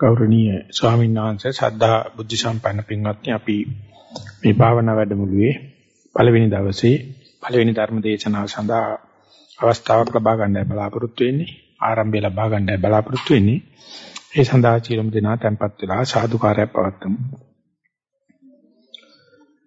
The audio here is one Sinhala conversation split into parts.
ගෞරවනීය ස්වාමීන් වහන්සේ සද්ධා බුද්ධ සම්පන්න පින්වත්නි අපි මේ භාවනා වැඩමුළුවේ පළවෙනි දවසේ පළවෙනි ධර්ම දේශනාව සඳහා අවස්ථාවක් ලබා ගන්නයි බලාපොරොත්තු වෙන්නේ ආරම්භය ලබා ගන්නයි බලාපොරොත්තු වෙන්නේ. ඒ සඳහා චිරම දෙනා tempත් වෙලා සාදුකාරයක් පවත්වමු.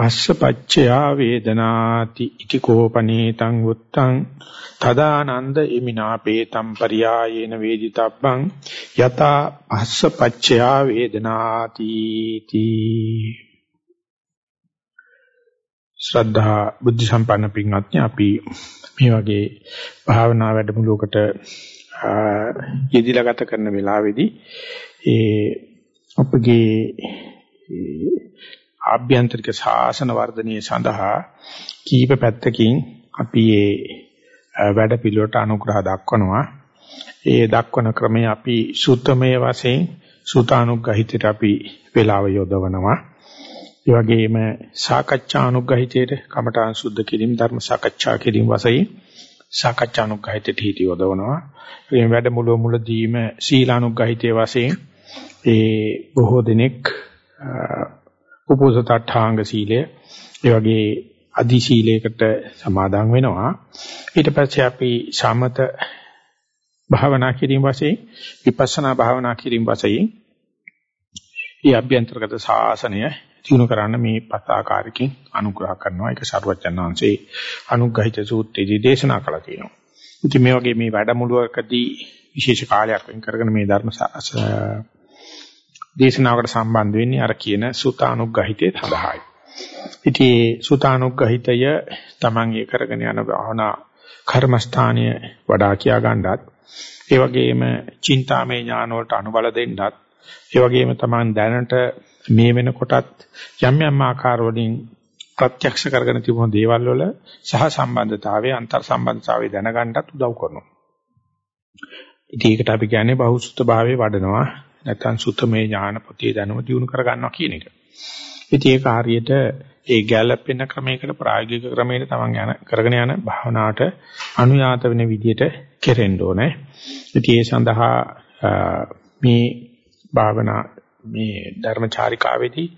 පස්ස පච්චයා වේදනාති ඉති කෝපනීතං උත්තං තදානන්ද ඉමිනාපේතම් පරියායේන වේදිතබ්බං යතා පස්ස පච්චයා වේදනාති තී ශ්‍රද්ධා බුද්ධ සම්පන්න පින්වත්නි අපි මේ වගේ භාවනා වැඩමුළුවකට යෙදිලා ගත කරන වෙලාවේදී ඒ අපගේ ආභ්‍යන්තරික ශාසන වර්ධනය සඳහා කීප පැත්තකින් අපි මේ වැඩ පිළිවෙලට අනුග්‍රහ දක්වනවා. ඒ දක්වන ක්‍රමය අපි සුත්තමයේ වශයෙන් සුතානුග්‍රහිතයට අපි වේලාව යොදවනවා. ඒ වගේම සාකච්ඡා අනුග්‍රහිතයට කමඨාන් සුද්ධ කිරීම ධර්ම සාකච්ඡා කිරීම වශයෙන් සාකච්ඡා අනුග්‍රහිතයට හිත යොදවනවා. මේ වැඩමුළුව මුලදීම සීලානුග්‍රහිතයේ වශයෙන් ඒ බොහෝ දිනෙක උපෝසතාඨාංග සීලය. ඒ වගේ අදි සීලයකට සමාදන් වෙනවා. ඊට පස්සේ අපි සමත භාවනා කිරීම වශයෙන් විපස්සනා භාවනා කිරීම වශයෙන් ಈ අභ්‍යන්තරගත ශාසනය දිනු කරන්න මේ පස් ආකාරකින් අනුග්‍රහ කරනවා. ඒක සරුවචනාංශේ අනුග්‍රහිත සූත්‍රයේදී දේශනා කළා තියෙනවා ඉතින් මේ වගේ මේ වැඩමුළුවකදී විශේෂ කාලයක් වෙන් කරගෙන මේ ධර්ම දේශනාවකට සම්බන්ධ වෙන්නේ අර කියන සුතානුග්‍රහිතේ සඳහායි. ඉතින් සුතානුග්‍රහිතය Taman ඒ කරගෙන යන භාවනා කර්මස්ථානීය වඩා කියා ගන්නත් ඒ වගේම චින්තාමය ඥාන වලට අනුබල දෙන්නත් ඒ වගේම Taman දැනට මේ වෙනකොටත් යම් යම් ආකාර වලින් ප්‍රත්‍යක්ෂ කරගෙන තිබුණු දේවල් වල සහ සම්බන්ධතාවයේ අන්තර් සම්බන්ධතාවයේ දැනගන්නත් උදව් කරනවා. ඉතින් ඒකට අපි කියන්නේ බහුසුත භාවයේ වඩනවා නැත්නම් සුතමේ ඥාන පොතේ දැනුම දිනු කර ගන්නවා කියන එක. ඉතින් ඒක හරියට ඒ ගැළපෙන ක්‍රමයකට ප්‍රායෝගික ක්‍රමයකට තමන් යන කරගෙන යන භාවනාවට අනුයාත වෙන විදිහට කෙරෙන්න ඕනේ. ඉතින් ඒ සඳහා මේ භාවනා මේ ධර්මචාරිකාවේදී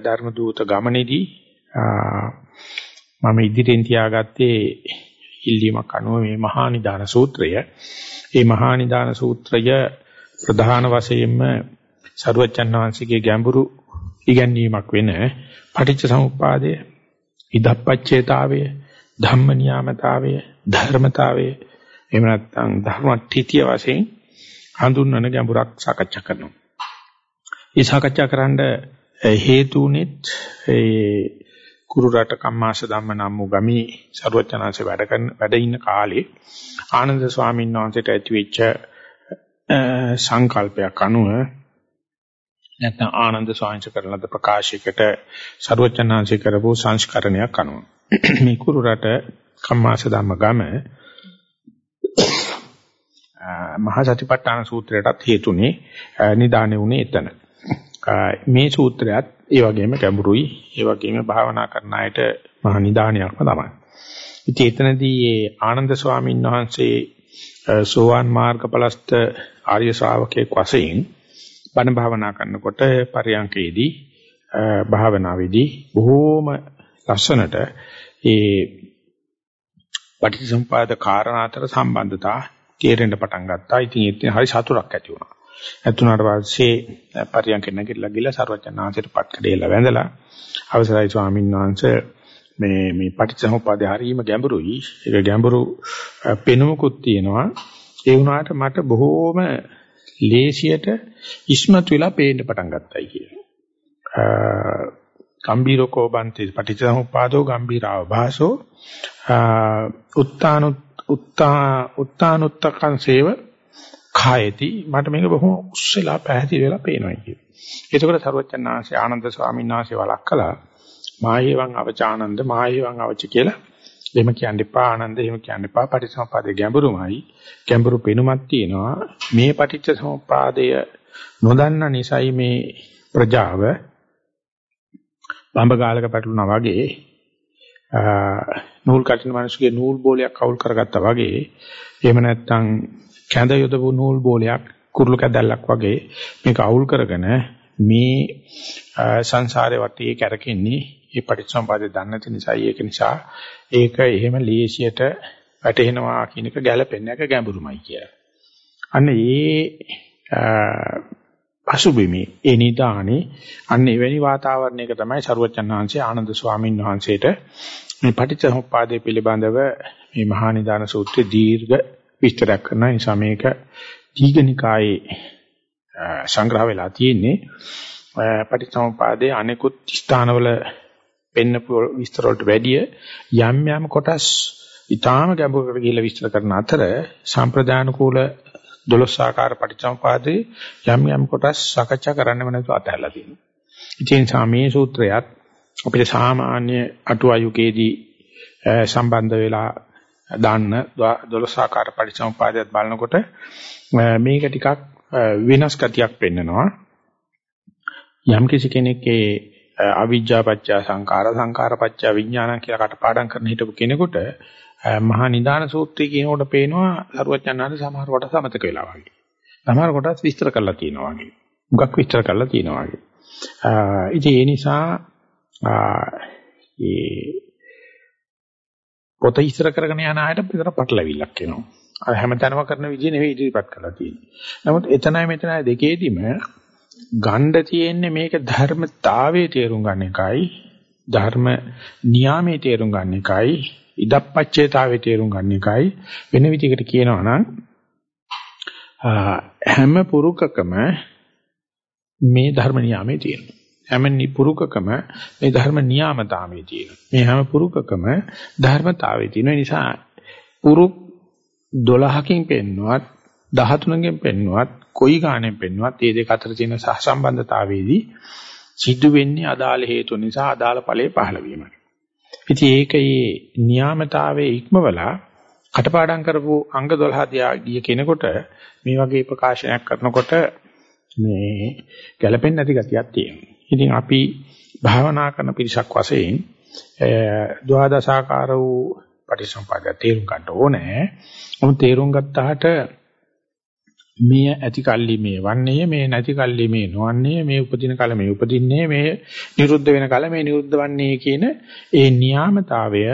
ධර්ම දූත ගමනේදී මම ඉදිරියෙන් තියාගත්තේ ඉල්ලීමක් අනුව මේ මහා නිදාන සූත්‍රය. මේ මහා නිදාන සූත්‍රය ප්‍රධාන වශයෙන්ම සරුවච්චන් වහන්සේගේ ගැඹුරු ඉගැන්වීමක් වෙන පටිච්ච සමුප්පාදය, ඉදප්පච්චේතාවය, ධම්ම නියාමතාවය, ධර්මතාවය එහෙම නැත්නම් ධර්මට්ඨිතිය වශයෙන් හඳුන්වන ගැඹුරක් සාකච්ඡා කරනවා. මේ සාකච්ඡා කරන්න හේතුුනෙත් ඒ කුරු රට කම්මාස ධම්ම නම් වූ ගමේ සරුවචනාංශ වැඩ කරන වැඩ ඉන්න කාලේ ආනන්ද ස්වාමීන් වහන්සේට ඇතිවෙච්ච සංකල්පයක් අනුව නැත්නම් ආනන්ද ස්වාමීන් කරන ලද ප්‍රකාශයකට ਸਰවචනාංශය කරපු සංස්කරණයක් අනුව මේ කුරු රට කම්මාස ධම්ම ගම මහා සතිපට්ඨාන සූත්‍රයටත් හේතුනේ නිදානේ උනේ එතන. මේ සූත්‍රයත් ඒ වගේම ගැඹුරුයි ඒ වගේම භාවනා කරන අයට මහා නිදානයක්ම තමයි. ඉතින් එතනදී මේ ආනන්ද ස්වාමීන් වහන්සේ සෝවාන් මාර්ගඵලස්ත ආර්ය ශ්‍රාවකයෙක් වශයෙන් බණ භාවනා කරනකොට පරියංකේදී භාවනාවේදී බොහෝම ලස්සනට ඒ පටිච්චසමුපාද කාරණා අතර සම්බන්ධතා තේරෙන්න පටන් ගත්තා. ඉතින් ඒත් හරි සතුටක් ඇති වුණා. ඇතුණාට පස්සේ පරියංකේ නැගිටලා ගිහලා සර්වඥාන්සේට පත්කඩේලා වැඳලා අවසරයි ස්වාමීන් වහන්සේ මේ මේ පටිච්චසමුප්පාදේ හරීම ගැඹුරුයි. ඒක ගැඹුරු පෙනුමකුත් තියෙනවා. ඒ වුණාට මට බොහෝම ලේසියට ඉස්මතු වෙලා පේන්න පටන් ගත්තයි කියලා. ගම්බීරකෝ බන්ති පටිච්චසමුප්පාදෝ ගම්බීරාව භාසෝ උත්තානු උත්තා උත්තානුත්තකං සේව කායති මට මේක බොහොම උස්සලා පැහැදිලි වෙලා පේනවා කියලා. එතකොට සරුවචනාංශ ආනන්ද ස්වාමීන් වහන්සේ වළක්කලා මායේවං අවචානන්ද මායේවං අවච කියලා එහෙම කියන්න එපා ආනන්ද එහෙම කියන්න එපා. පටිච්චසමුපාදේ ගැඹුරුමයි. ගැඹුරු පෙනුමක් තියෙනවා. මේ පටිච්චසමුපාදය නොදන්න නිසයි මේ ප්‍රජාව බම්බ ගාලක පැටලුණා වගේ නූල් කටින මිනිස්සුගේ නූල් බෝලයක් කවුල් කරගත්තා වගේ එහෙම නැත්නම් කැඳ යොදපු නූල් බෝලයක් කුරුළු කැදල්ලක් වගේ මේක අවුල් කරගෙන මේ සංසාරේ වටේ කැරකෙන්නේ මේ පටිච්චසමුපාදේ දන්නේ නැති නිසා ඒක නිසා ඒක එහෙම ලේසියට වැටෙනවා කියන එක ගැළපෙන්නේ නැක ගැඹුරුමයි කියලා. අන්න ඒ පසුබිමේ ඒ නිදානේ අන්න එවැනි වාතාවරණයක තමයි සරුවචන් වහන්සේ ආනන්ද ස්වාමීන් වහන්සේට මේ පටිච්චසමුප්පාදයේ පිළිබඳව මේ මහා නිදාන සූත්‍රයේ දීර්ඝ විස්තරයක් කරන නිසා මේක දීඝනිකායේ සංග්‍රහ වෙලා තියෙන්නේ පටිච්චසමුපාදයේ අනෙකුත් ස්ථානවල පෙන්නපු විස්තර වලට වැඩිය යම් යම් කොටස් ඊටාම ගැඹුරකට ගිහිල්ලා විස්තර කරන අතර සම්ප්‍රදාන කූල 12 ආකාර පටිච්චසමුපාදයේ යම් යම් කොටස් සාකච්ඡා කරන්නම නැතුව අතහැරලා තියෙනවා. ඉතින් සාමයේ සූත්‍රයත් අපිට සාමාන්‍ය අටුවායුකේදී සම්බන්ධ වෙලා දාන්න 12 ආකාර පටිච්චසමුපාදයක් බලනකොට මේක ටිකක් වෙනස් ගතියක් පෙන්නනවා. යම් කිසි කෙනෙක්ගේ අවිජ්ජා පත්‍ය සංඛාර සංඛාර පත්‍ය විඥාන කියලා කටපාඩම් කරන හිටපු කෙනෙකුට මහා නිදාන සූත්‍රය කියනකොට පේනවා සරුවචනාංශ සමහර කොට සමතක වෙලා වගේ. සමහර කොටස් විස්තර කරලා තියෙනවා වගේ. මුගක් විස්තර කරලා තියෙනවා වගේ. ඉතින් ඒ නිසා ඒ පොත ඉස්තර කරගෙන යන ආයත පිටර පටලවිල්ලක් එනවා. අර හැමතැනම කරන විදිහ නෙවෙයි ඉදිරිපත් කරලා තියෙන්නේ. නමුත් එතනයි මෙතනයි දෙකේදීම ගණ්ඩ තියෙන්නේ මේක ධර්මතාවයේ තේරුම් ගන්න එකයි ධර්ම නියාමයේ තේරුම් ගන්න එකයි ඉදප්පච්චේතාවේ තේරුම් ගන්න එකයි. වෙන විදිහකට කියනවා නම් හැම පුරුකකම මේ ධර්ම නියාමයේ තියෙනවා. හැම පුරුකකම මේ ධර්ම නියාමතාවයේ තියෙනවා. මේ හැම පුරුකකම ධර්මතාවයේ තියෙන නිසා පුරුක් 12කින් පෙන්වුවත් 13කින් පෙන්වුවත් කොයි ගාණෙන් පෙන්වුවත් මේ දෙක අතර තියෙන සහසම්බන්ධතාවයේදී සිද්ධ වෙන්නේ අදාළ හේතු නිසා අදාළ ඵලයේ පහළ වීමයි. ඉතින් ඒකේ නියාමතාවයේ ඉක්මවලා කටපාඩම් කරපු අංග 12 දිහා ගිය කෙනෙකුට මේ වගේ ප්‍රකාශනයක් කරනකොට මේ ගැළපෙන්නේ නැති ගතියක් තියෙනවා. ඉතින් අපි භාවනා කරන පිරිසක් වශයෙන් ද්වාදශාකාර වූ පටිසම්පාදය තේරුම් ගන්න ඕනේ. මොකද තේරුම් ගත්තාට මේ ඇති කල්ලි මේ වන්නේ මේ නැති කල්ලි මේ නොවන්නේ මේ උපදින කල මේ උපදින්නේ මේ නිරුද්ධ වෙන කල මේ නිරුද්ධ වන්නේ කියන ඒ නියාමතාවය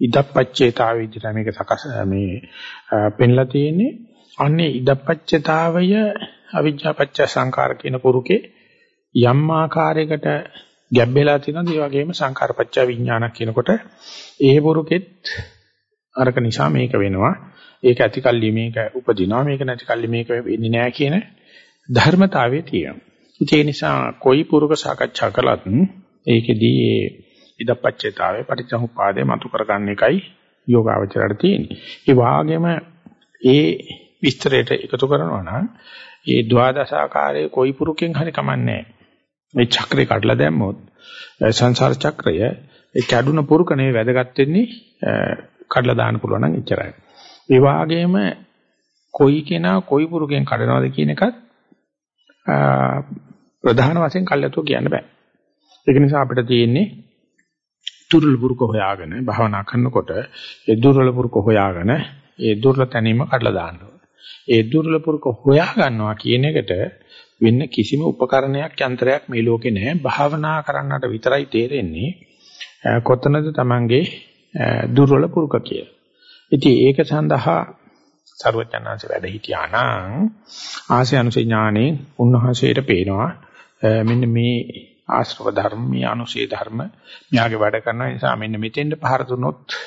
ඉදප්පච්චේතාවය විදිහට මේක සකස් මේ පෙන්ලා තියෙන්නේ. අන්නේ ඉදප්පච්චේතාවය අවිජ්ජාපච්ච සංකාර කියන පුරුකේ යම් ආකාරයකට ගැබ්බෙලා තියෙනවා ඒ වගේම සංකාරපච්ච විඥාන කියනකොට ඒ පුරුකෙත් අරක නිසා මේක වෙනවා. ඒක ඇති කල්ලි මේක උපදිනවා මේක නැති කල්ලි මේක වෙන්නේ නැහැ කියන ධර්මතාවයේ තියෙනවා. ඒ නිසා කොයි පුරුක සාකච්ඡා කළත් ඒකෙදී ඒ ඉදපච්චේතාවේ පටිච්චසමුපාදේ මතු කරගන්න එකයි යෝගාවචරයට තියෙන්නේ. ඒ වාගේම ඒ විස්තරයට එකතු කරනවා නම් ඒ ද්වාදශාකාරයේ කොයි පුරුකෙන් හරි කමන්නේ මේ චක්‍රේ කඩලා දැම්මොත් සංසාර චක්‍රය ඒ කැඩුන පුරුක නෙවෙයි වැදගත් වෙන්නේ කඩලා දාන්න පුළුවන් නම් එච්චරයි. ඒ වාගේම කොයි කෙනා කොයි පුරුකෙන් කඩනවද කියන එකත් ප්‍රධාන වශයෙන් කල්යතෝ කියන්න බෑ. ඒක නිසා අපිට තියෙන්නේ දුර්වල පුරුක හොයාගෙන භවනා කරනකොට ඒ දුර්වල පුරුක හොයාගෙන ඒ දුර්වල තැනීම කඩලා දාන්න ඒ දුර්වල පුරුක හොයා ගන්නවා කියන එකට වෙන කිසිම උපකරණයක් යන්ත්‍රයක් මේ ලෝකේ නැහැ. භාවනා කරන්නට විතරයි තේරෙන්නේ කොතනද Tamange දුර්වල පුරුක කියලා. ඉතින් ඒක සඳහා සරුවචනාංශ වැඩ හිටියා නම් ආසයනුසේ ඥානේ උන්වහන්සේට පේනවා මෙන්න මේ ආශ්‍රව ධර්ම මේ අනුශේ ධර්ම මෙයාගේ වැඩ කරන නිසා මෙන්න මෙතෙන්ට පහර දුන්නොත්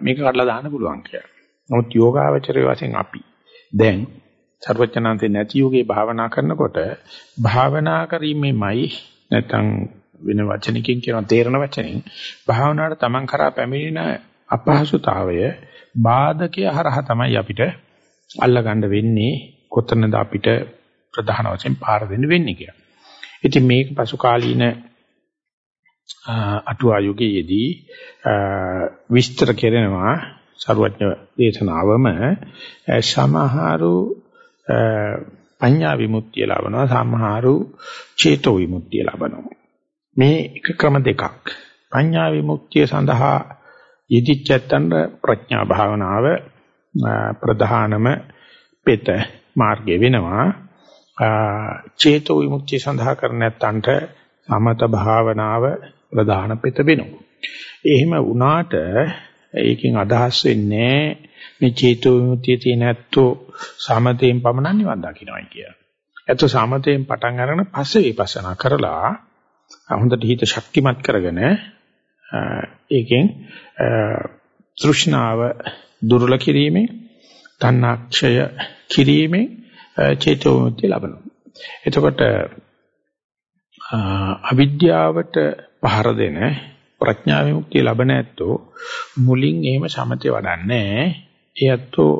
මේක කඩලා දාන්න පුළුවන් කියලා. නමුත් යෝගාවචරයේ වශයෙන් අපි දැන් සර්වඥාන්සේ නැති යෝගේ භාවනා කරනකොට භාවනා කිරීමෙමයි නැත්නම් වෙන වචනකින් කියන තේරණ වචනෙන් භාවනාවට තමන් කරා පැමිණෙන අපහසුතාවය බාධකයේ හරහා තමයි අපිට අල්ලගන්න වෙන්නේ කොතනද අපිට ප්‍රධාන වශයෙන් පාර දෙන්න වෙන්නේ කියලා. ඉතින් මේක පසු කාලීන අටුවා යුගයේදී විස්තර කෙරෙනවා සරුවඥ දේශනාවම. සමහරු පඤ්ඤා විමුක්තිය ලබනවා සමහරු චේතෝ විමුක්තිය ලබනවා. මේ එක ක්‍රම දෙකක්. පඤ්ඤා විමුක්තිය සඳහා යෙදිච්චත්තන් ප්‍රඥා භාවනාව ප්‍රධානම පෙත මාර්ගය වෙනවා චේතෝ විමුක්තිය සඳහා කර නැත්තන්ට සමත භාවනාව ප්‍රධාන පෙත වෙනවා. එහෙම වුණාට ඒකෙන් අදහස් වෙන්නේ මේ චේතෝ විමුක්තිය තියෙන ඇත්තෝ සමතයෙන් පමණක් නිවන් දකින්නයි කියලා. ඇත්තෝ සමතයෙන් පටන් අරගෙන පස්සේ විපස්සනා කරලා හොඳට හිත ශක්තිමත් කරගෙන ඒකෙන් තෘෂ්ණාව දුර්වල කිරීමෙන් තණ්හාක්ෂය කිරීමෙන් චේතෝ විමුක්තිය ලබනවා. එතකොට අවිද්‍යාවට පහර දෙන ප්‍රඥා විමුක්තිය ලබන ඇත්තෝ මුලින් එහෙම සමතේ වඩන්නේ ඒ ඇත්තෝ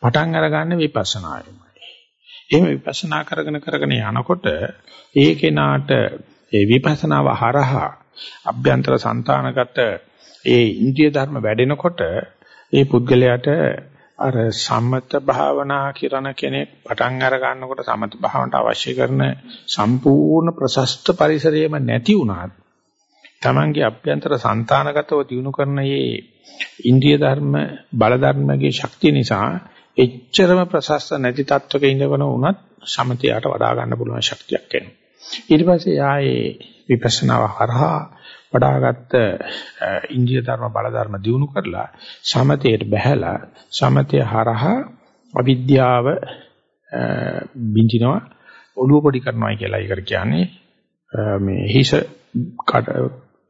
පටන් අරගන්න විපස්සනායමයි. එහෙම විපස්සනා කරගෙන කරගෙන යනකොට ඒ කෙනාට ඒ විපස්සනාව හරහා අභ්‍යන්තර సంతానගත ඒ ඉන්ද්‍රිය ධර්ම වැඩෙනකොට ඒ පුද්ගලයාට අර සමත භාවනා කරන කෙනෙක් පටන් අර ගන්නකොට සමත භාවනට අවශ්‍ය කරන සම්පූර්ණ ප්‍රශස්ත පරිසරයම නැති වුණත් තමන්ගේ අභ්‍යන්තර సంతానගතව දිනු කරන මේ ඉන්ද්‍රිය ධර්ම බල ධර්මගේ ශක්තිය නිසා එච්චරම ප්‍රශස්ත නැති තත්වක ඉඳගෙන වුණත් සමතයට වඩා ගන්න පුළුවන් ශක්තියක් එනවා. ඊට පස්සේ ආයේ විපස්සනාව හරහා වඩාගත් ඉන්දිය ධර්ම බල ධර්ම දිනු කරලා සමතයට බැහැලා සමතය හරහා අවිද්‍යාව බින්දිනවා ඔළුව පොඩි කරනවා කියලා ඒකට කියන්නේ මේ හිස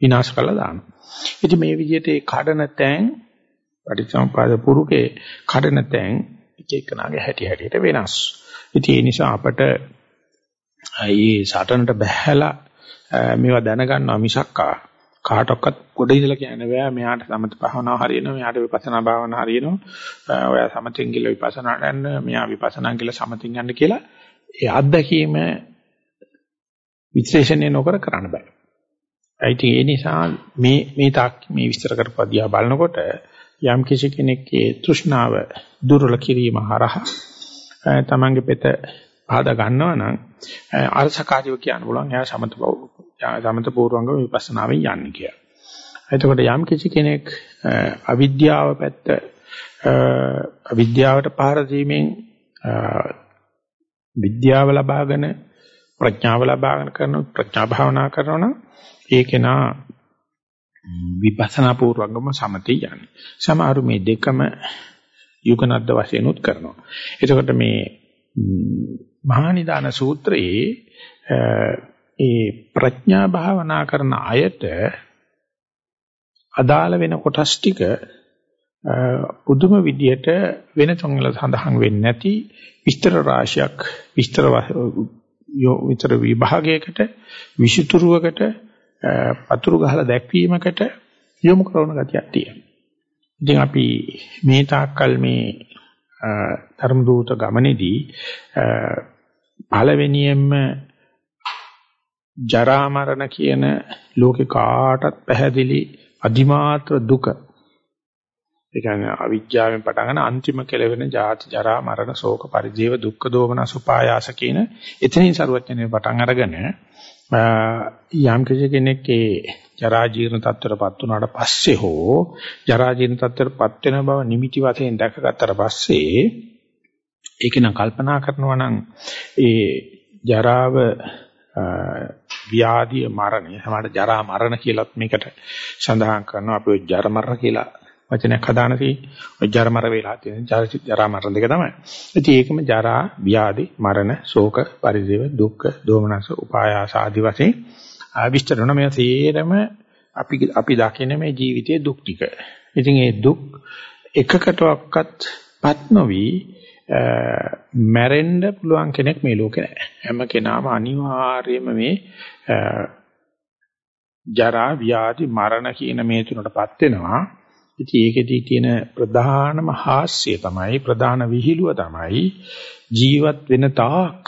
විනාශ කළා දානවා. ඉතින් මේ විදිහට ඒ කඩන තැන් පටිච්චසමුපාද පුරුකේ කඩන තැන් එක එකනාගේ හැටි හැටියට වෙනස්. ඉතින් ඒ නිසා අපට මේ සටනට බැහැලා මේවා දැනගන්නවා මිසක්කා. කාටවත් ගොඩ ඉඳලා කියන්න බෑ. මෙයාට සමත භාවනාව හරියනවා මෙයාට විපස්සනා භාවනාව හරියනවා. ඔයා සමතෙන් ගිහලා විපස්සනාට යන්න මෙයා විපස්සනා ගිහලා සමතෙන් යන්න කියලා ඒ අත්දැකීම විශ්ලේෂණය නොකර කරන්න බෑ. ඒයි ඒ නිසා මේ මේ තාක් මේ විස්තර කරපදියා බලනකොට යම් කිසි කෙනෙක්ගේ තෘෂ්ණාව දුර්වල කිරීම හරහා තමන්ගේ පෙත පාදා ගන්නවා නම් අරසකාරීව කියන්න පුළුවන් එයා සමත සමත පූර්වංග විපස්සනාවෙන් යන්නේ කියලා. එතකොට යම් කිසි කෙනෙක් අවිද්‍යාව පැත්ත අවිද්‍යාවට පහර දීමෙන් විද්‍යාව ලබාගෙන ප්‍රඥාව ලබාගෙන කරන ප්‍රඥා භාවනා කරනවා ඒකේනා විපස්සනා පූර්වංගම සමතේ යන්නේ. සමහරු මේ දෙකම යුගනද්ද වශයෙන් උත් කරනවා. එතකොට මේ මහා නිදාන සූත්‍රයේ ඒ ප්‍රඥා භාවනා කරන අයට අදාළ වෙන කොටස් ටික පුදුම විදියට වෙන තොන්වල සඳහන් වෙන්නේ නැති විස්තර රාශියක් විස්තර විතර විභාගයකට විෂිතුරුවකට පතුරු ගහලා දැක්වීමකට යොමු කරන ගතියක් තියෙනවා. ඉතින් අපි මේ තාක්කල් මේ ධර්ම දූත ගමනේදී පළවෙනියෙන්ම ජරා මරණ කියන ලෝකේ කාටත් පැහැදිලි අදිමාත්‍ර දුක. ඒ කියන්නේ අවිජ්ජාවෙන් පටන් ගන්න අන්තිම කෙලවෙන ජාති ජරා මරණ ශෝක පරිදේව දුක්ඛ දෝමන සුපායාස කියන එතනින් ਸਰවඥනේ පටන් අරගෙන යම් කෙනෙක් ඒ ජරා ජීර්ණ තත්ත්වයටපත් වුණාට පස්සේ හෝ ජරා ජීර්ණ තත්ත්වයටපත් වෙන බව නිමිති වශයෙන් දැකගත්තට පස්සේ ඒක නම් කල්පනා කරනවා නම් ඒ ජරාව ව්‍යාධිය මරණය සමහරට ජරා මරණ කියලත් මේකට සඳහන් කරනවා අපි ජර මරණ කියලා වචනයක් හදාන තියෙන්නේ ජර මර වේලා තියෙන ජරා මරණ දෙක තමයි. ඉතින් ඒකම ජරා ව්‍යාධි මරණ ශෝක පරිදේව දුක්ඛ දෝමනස උපායාස ආදි වශයෙන් විස්තර කරන මේ තේරම අපි අපි දකින මේ ජීවිතයේ දුක් ටික. ඉතින් ඒ දුක් එකකටවත් පත් නොවි මැරෙන්න පුළුවන් කෙනෙක් මේ ලෝකේ නැහැ. හැම කෙනාම අනිවාර්යයෙන්ම මේ ජරා ව්‍යාධි මරණ කියන මේ තුනටපත් වෙනවා. ඉතින් ඒකෙදී තියෙන ප්‍රධානම හාස්‍යය තමයි ප්‍රධාන විහිළුව තමයි ජීවත් වෙන තාක්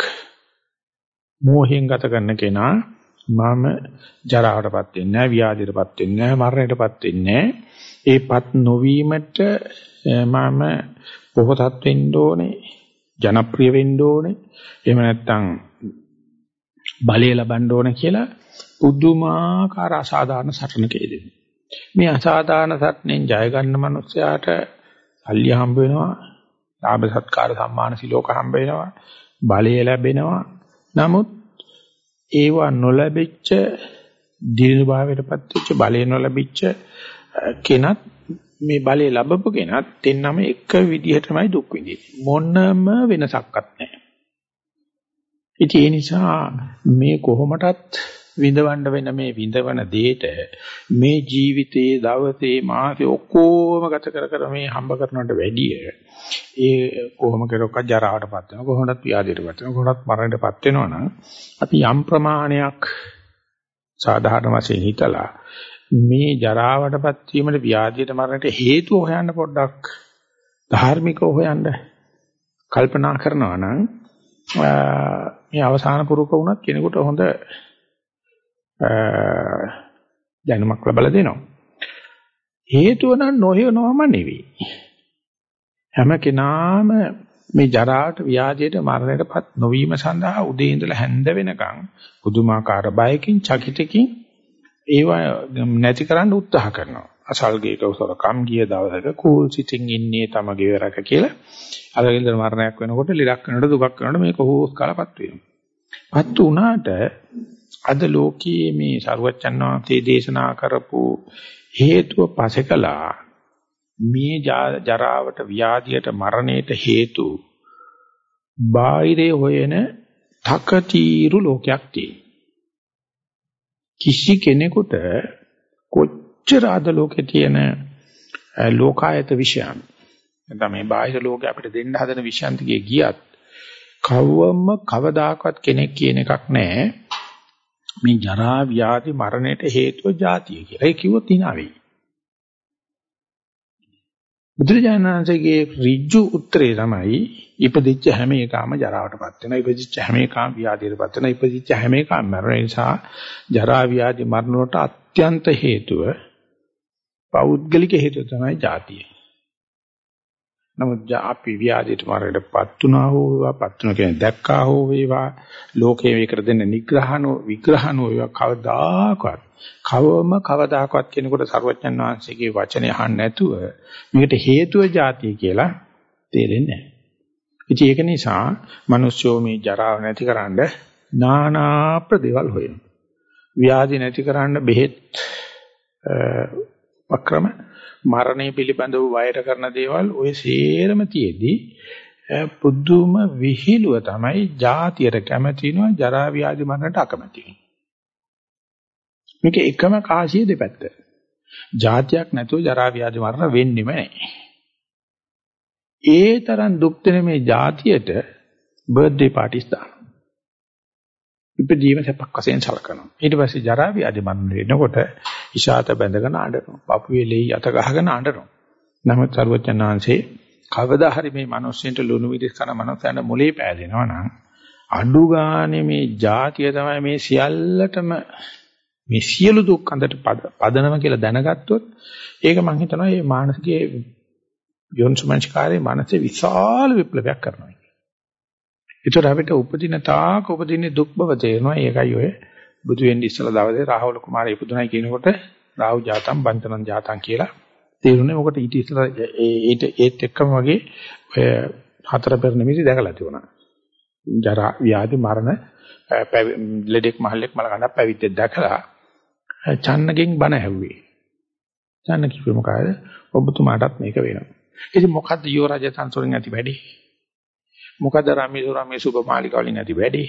මෝහෙන් ගත කරන කෙනා මම ජරාවටපත් වෙන්නේ නැහැ, ව්‍යාධියටපත් වෙන්නේ නැහැ, මරණයටපත් වෙන්නේ නැහැ. ඒපත් නොවීමට මම පොහොසත් වෙන්න ඕනේ, ජනප්‍රිය වෙන්න ඕනේ. එහෙම නැත්නම් බලය ලබන්න ඕනේ කියලා පුදුමාකාර අසාධාරණ සටනක යෙදෙනවා. මේ අසාධාරණ සටනෙන් ජය ගන්න මනුස්සයාට සල්ලි හම්බ වෙනවා, ලාභ සත්කාර සම්මාන සිලෝක හම්බ වෙනවා, බලය ලැබෙනවා. නමුත් ඒවා නොලැබිච්ච දිනුභාවයටපත් වෙච්ච බලය නොලැබිච්ච කෙනත් මේ බලය ලැබපු කෙනත් දෙන්නම එක විදිහටමයි දුක් විඳින්නේ මොනම වෙනසක්වත් නැහැ. ඉතින් ඒ නිසා මේ කොහොමටත් විඳවන්න වෙන මේ විඳවන දෙයට මේ ජීවිතයේ දවසේ මාසේ ඔක්කොම ගත කර කර මේ හම්බ කරනවට වැඩිය ඒ කොහොම කෙරොක්ක ජරාවටපත් වෙනවා කොහොමවත් ව්‍යාධියටපත් වෙනවා කොහොමවත් මරණයටපත් වෙනවා නම් අපි යම් ප්‍රමාණයක් සාධාරණ වශයෙන් හිතලා මේ ජරාවටපත් වීමට ව්‍යාධියට මරණයට හේතුව හොයන්න පොඩ්ඩක් ධාර්මිකව හොයන්න කල්පනා කරනවා නම් මේ අවසාන පුරුක වුණත් කෙනෙකුට හොඳ දැනුමක් ලැබලා දෙනවා. හේතුව නම් නොහොනවම නෙවෙයි. හැම කෙනාම මේ ජරාවට ව්‍යාධියට මරණයටපත් නොවීම සඳහා උදේ ඉඳලා හැන්ද වෙනකන් පුදුමාකාර බයකින් චකිතකින් ඒවා නැති කරන්න උත්සාහ කරනවා. අසල්ගේක උසරකම් ගිය දවසක කූල් සිටින් ඉන්නේ තමගේ වරක කියලා. අරගෙන මරණයක් වෙනකොට ලෙඩක් වෙනකොට දුකක් වෙනකොට මේක හොස් කාලපත් වෙනවා. පත් උනාට අද ලෝකයේ මේ සරුවච්චන් වහන්සේ දේශනා කරපු හේතුව පසෙකලා මේ ජරාවට ව්‍යාධියට මරණයට හේතු බාහිරේ හොයන තකතිරු ලෝකයක් තියෙනවා. කිසි කෙනෙකුට කොච්චර අද ලෝකේ තියෙන ලෝකායත විෂයන් නැත්නම් මේ බාහිර ලෝකේ අපිට දෙන්න හදන විෂයන් දිගේ ගියත් කවවම කවදාකවත් කෙනෙක් කියන එකක් නැහැ මේ ජරා ව්‍යාධි මරණයට හේතුව ජාතිය කියලා. ඒ කිව්වොත් hina වෙයි. බුදුරජාණන්සේගේ ඍජු උත්තරේ තමයි ඉපදිච්ච හැම එකම ජරාවටපත් වෙනවා. ඉපදිච්ච හැම එකම ව්‍යාධියටපත් වෙනවා. ඉපදිච්ච හැම එකම මරණ නිසා ජරා ව්‍යාධි මරණ වලට අත්‍යන්ත හේතුව පෞද්ගලික හේතුව තමයි ජාතිය. නමුත් අපි ව්‍යාධියට මරණයටපත් වුණා හෝ වේවා, පත් වුණා කියන්නේ දැක්කා හෝ වේවා, ලෝකයේ මේකට දෙන්න නිග්‍රහනෝ විග්‍රහනෝ වේවා කවදාකවත් කවම කවදාකවත් කෙනෙකුට සර්වඥන් වහන්සේගේ වචනේ අහන්න නැතුව මේකට හේතුව જાතිය කියලා තේරෙන්නේ නැහැ. ඉතින් ඒක නිසා මිනිස්සෝ මේ ජරාව නැතිකරන්න නානා ප්‍රදේවල් හොයනවා. ව්‍යාධි නැතිකරන්න බෙහෙත් වක්‍රම මරණය පිළිබඳව වෛර කරන දේවල් ওই සේරම තියේදී පුදුම විහිළුව තමයි ජාතියට කැමතිනවා ජරා ව්‍යාධි මරණට අකමැති මේක එකම කාසිය දෙපැත්ත. ජාතියක් නැතුව ජරා ව්‍යාධි මරණ වෙන්නෙම නැහැ. ඒ තරම් දුක් දෙන මේ જાතියට බර්ත්ඩේ පාටිස් දානවා. ඉපදීම සැපක් වශයෙන් සලකනවා. ඊට පස්සේ ජරා ව්‍යාධි මරණ වෙනකොට ඉෂාත බැඳගෙන අඬනවා. පපුවේ ලෙයි අත ගහගෙන අඬනවා. නමුත් සර්වඥාන්සේ කවදා හරි මේ මිනිස්සුන්ට ලුණු විදිස් කරන මනසට මොලේ පෑදෙනවා නම් අඩු ගානේ මේ જાතිය තමයි මේ සියල්ලටම මේ සියලු දුක් අඳට පදනම කියලා දැනගත්තොත් ඒක මම හිතනවා මේ මානසික යොන්සමංස්කාරයේ මානසික විශාල විප්ලවයක් කරනවා. ඒතර අපිට උපදින තාක උපදින්නේ දුක් බව තේරෙනවා. ඒකයි ඔය බුදු වෙන්නේ ඉස්සලා දවසේ රාහුල කුමාරය ඉපදුණයි කියනකොට රාහු ජාතම් බන්තනන් ජාතම් කියලා තේරුනේ. මොකට ඊට ඉස්සලා ඒට ඒත් එක්කම වගේ ඔය හතර පෙර නිමිති දැකලා තිබුණා. ජරා ව්‍යාධි මරණ ලෙඩෙක් මහල්ලෙක් මල ගන්න පැවිද්දෙක් දැකලා චන්නගෙන් බණ ඇහුවේ. චන්න කිව්වේ මොකද? ඔබතුමාටත් මේක වෙනවා. ඉතින් මොකද්ද යෝ රජ සංසෝරෙන් ඇති වැඩි? මොකද්ද රාමේසුරාමේ සුභමාලිකාවලින් ඇති වැඩි?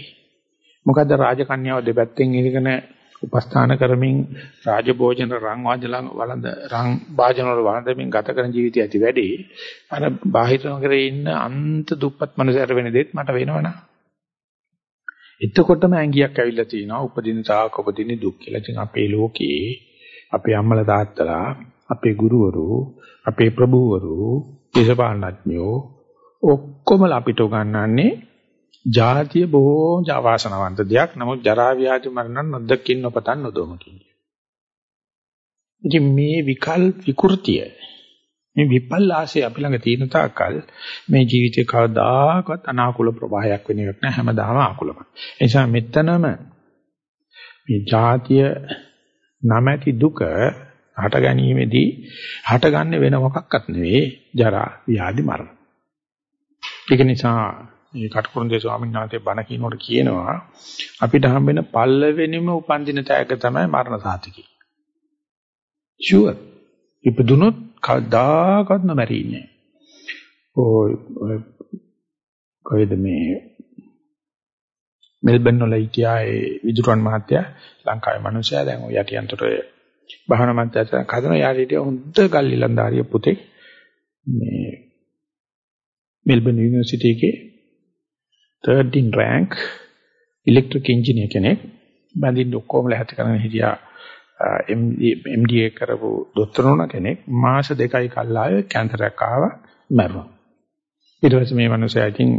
මොකද්ද රාජකන්‍යාව දෙපැත්තෙන් ඉගෙන උපස්ථාන කරමින් රාජභෝජන රං වාජලං වළඳ රං වාජන වල වළඳමින් ගත කරන ජීවිතය ඇති වැඩි. අර බාහිර නගරේ ඉන්න අන්ත දුප්පත් මනුස්සයර වෙන දෙත් මට වෙනවනා. එතකොටම ඇඟියක් ඇවිල්ලා තිනවා උපදින තාක උපදින දුක් කියලා. ඉතින් අපේ ලෝකේ අපේ අම්මලා තාත්තලා අපේ ගුරුවරු අපේ ප්‍රභූවරු දේශපාලනඥයෝ ඔක්කොම අපිට උගන්වන්නේ ජාතිය බොහෝ වාසනාවන්ත දෙයක්. නමුත් ජරා ව්‍යාධි මරණ නොදකින් නොපතන් නොදොමකින්. ඉතින් මේ විකල් විකෘතිය මේ විපල්ලාසය අපි ළඟ තියෙන තාක්කල් මේ ජීවිතේ කවදාකවත් අනාකූල ප්‍රවාහයක් වෙන එකක් නෑ හැමදාම ආකූලමයි. ඒ නිසා මෙතනම මේ ජාතිය නැමැති දුක හට ගැනීමේදී හටගන්නේ වෙන මොකක්වත් නෙවෙයි ජරා ව්‍යාධි මරණ. ඒක නිසා මේ කටුකුරුන්දේ ස්වාමීන් වහන්සේ බණ කියනකොට කියනවා අපිට හම්බෙන පල්ලවෙනිම උපන්දින තෑග්ග තමයි මරණ සාතිකය. ෂුවර්. ඉපදුනොත් කවදාකවත් නොමැරෙන්නේ. ඔය කොහෙද මේ මෙල්බන් වල හිටියා ඒ විදුරන් මහත්තයා ලංකාවේ මිනිසයා දැන් ඔය යටියන්තර භාවනා මන්ත්‍රය කදන යාට හිටිය හොඳ ගල් ඉලන්දාරිය පුතේ මේ මෙල්බන් යුනිවර්සිටි එකේ 13 rank electric engineer කෙනෙක්. බඳින්න ඔක්කොම ලැහැත් කරගෙන හිටියා MDA කරපු දොස්තරුණ කෙනෙක්. මාස දෙකයි කල්ලාය කැන්සරයක් ආවා මැරුණා. ඊට පස්සේ මේ මිනිස්සයා ඉතින්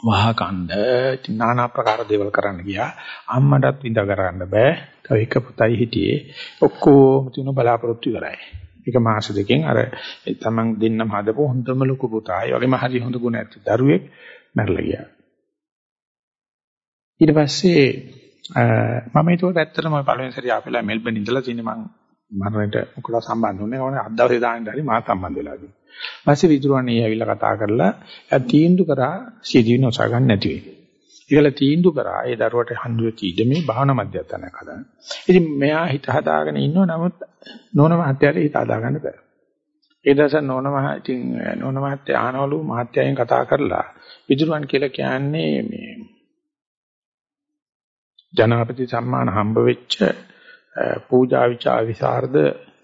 වහ කණ්ඩ ඉතින් নানা ආකාර දේවල් කරන්න ගියා. අම්මටත් විඳ කරන්න බෑ. තව එක පුතයි හිටියේ. ඔක්කොම තුන බලාපොරොත්තු ඉවරයි. එක මාස දෙකෙන් අර තමන් දෙන්නම හදපු හොඳම ලොකු පුතා. ඒ වගේම හරි හොඳ ගුණ ඇති දරුවෙක් මැරලා ගියා. ඊට පස්සේ මම ඒකට ඇත්තටම පළවෙනි සැරේ ආපෙලා මෙල්බන් ඉඳලා තින්නේ මං මරණයට මොකද සම්බන්ධ වුණේ ඕනේ අත් දවසේ දාන්න හරි මා සම්බන්ධ වෙලා තියෙනවා. ඊපස්සේ විදුරන්නේ ඇවිල්ලා කතා කරලා එයා තීන්දුව කරා සිදුවි නොසා ගන්න නැති වෙයි. ඒකල තීන්දුව කරා ඒ දරුවට හන්දුවේ තීද මේ භාවනා මධ්‍යස්ථානයක් හදන්න. ඉතින් මෙයා හිත හදාගෙන ඉන්නව නමුත් නෝන මහත්තයාට හිත හදාගන්න බෑ. ඒ දවස නෝන මහ ඉතින් නෝන මහත්තයා ආනවලු මහත්තයාගෙන් කතා කරලා විදුරන් කියලා කියන්නේ මේ ජනාපති සම්මාන හම්බ වෙච්ච පූජා විචා විසරද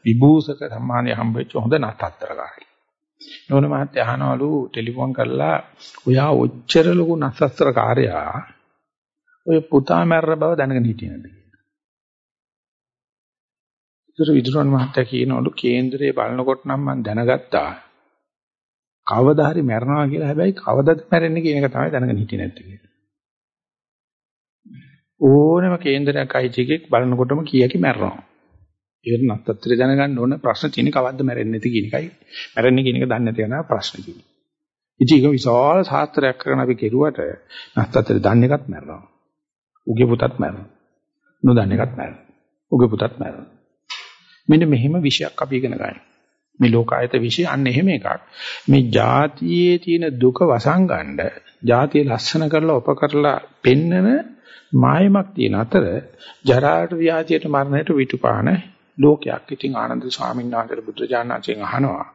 විභූෂක සම්මානය හම්බ වෙච්ච හොඳ නත්තත්තරකාරයි. නෝන මහත්තයා අහනවලු ටෙලිෆෝන් කරලා ඔයා ඔච්චර ලොකු නත්තත්තරකාරයා ඔය පුතා මැරර බව දැනගෙන හිටියේ නැද්ද කියලා. ඉතින් විදුරන් මහත්තයා කියනවලු කේන්දරේ බලනකොට නම් මම දැනගත්තා කවදා හරි මැරනවා කියලා හැබැයි කවදද මැරෙන්නේ කියන එක තමයි දැනගෙන හිටියේ නැත්තේ කියලා. ඕනම කේන්දරයක් අයිතිකෙක් බලනකොටම කීයකි මැරෙනවා. ඒක නත්තත්‍රි දැනගන්න ඕන ප්‍රශ්න තියෙන්නේ කවද්ද මැරෙන්නේ නැති කියන එකයි. මැරෙන්නේ කියන එක දන්නේ නැති කෙනා ප්‍රශ්න තියෙන්නේ. ඉතින් ඒක විශාල සාස්ත්‍රයක් කරන අපි කෙරුවට නත්තත්‍රි දන්නේ එකත් මැරෙනවා. උගේ පුතත් මැරෙනවා. නොදන්න එකත් මැරෙනවා. උගේ පුතත් මැරෙනවා. මෙන්න මෙහෙම විෂයක් අපි ඉගෙන ගන්න. මේ ලෝකායත විෂය අන්න එහෙම එකක්. මේ જાතියේ තියෙන දුක වසංගණ්ඩ, જાතිය ලස්සන කරලා උප කරලා පෙන්නන මායමක් තියෙන අතර ජරාට ව්‍යාධියට මරණයට විතුපාන ලෝකයක්. ඉතින් ආනන්ද ස්වාමීන් වහන්සේ බුදුජානනාචෙන් අහනවා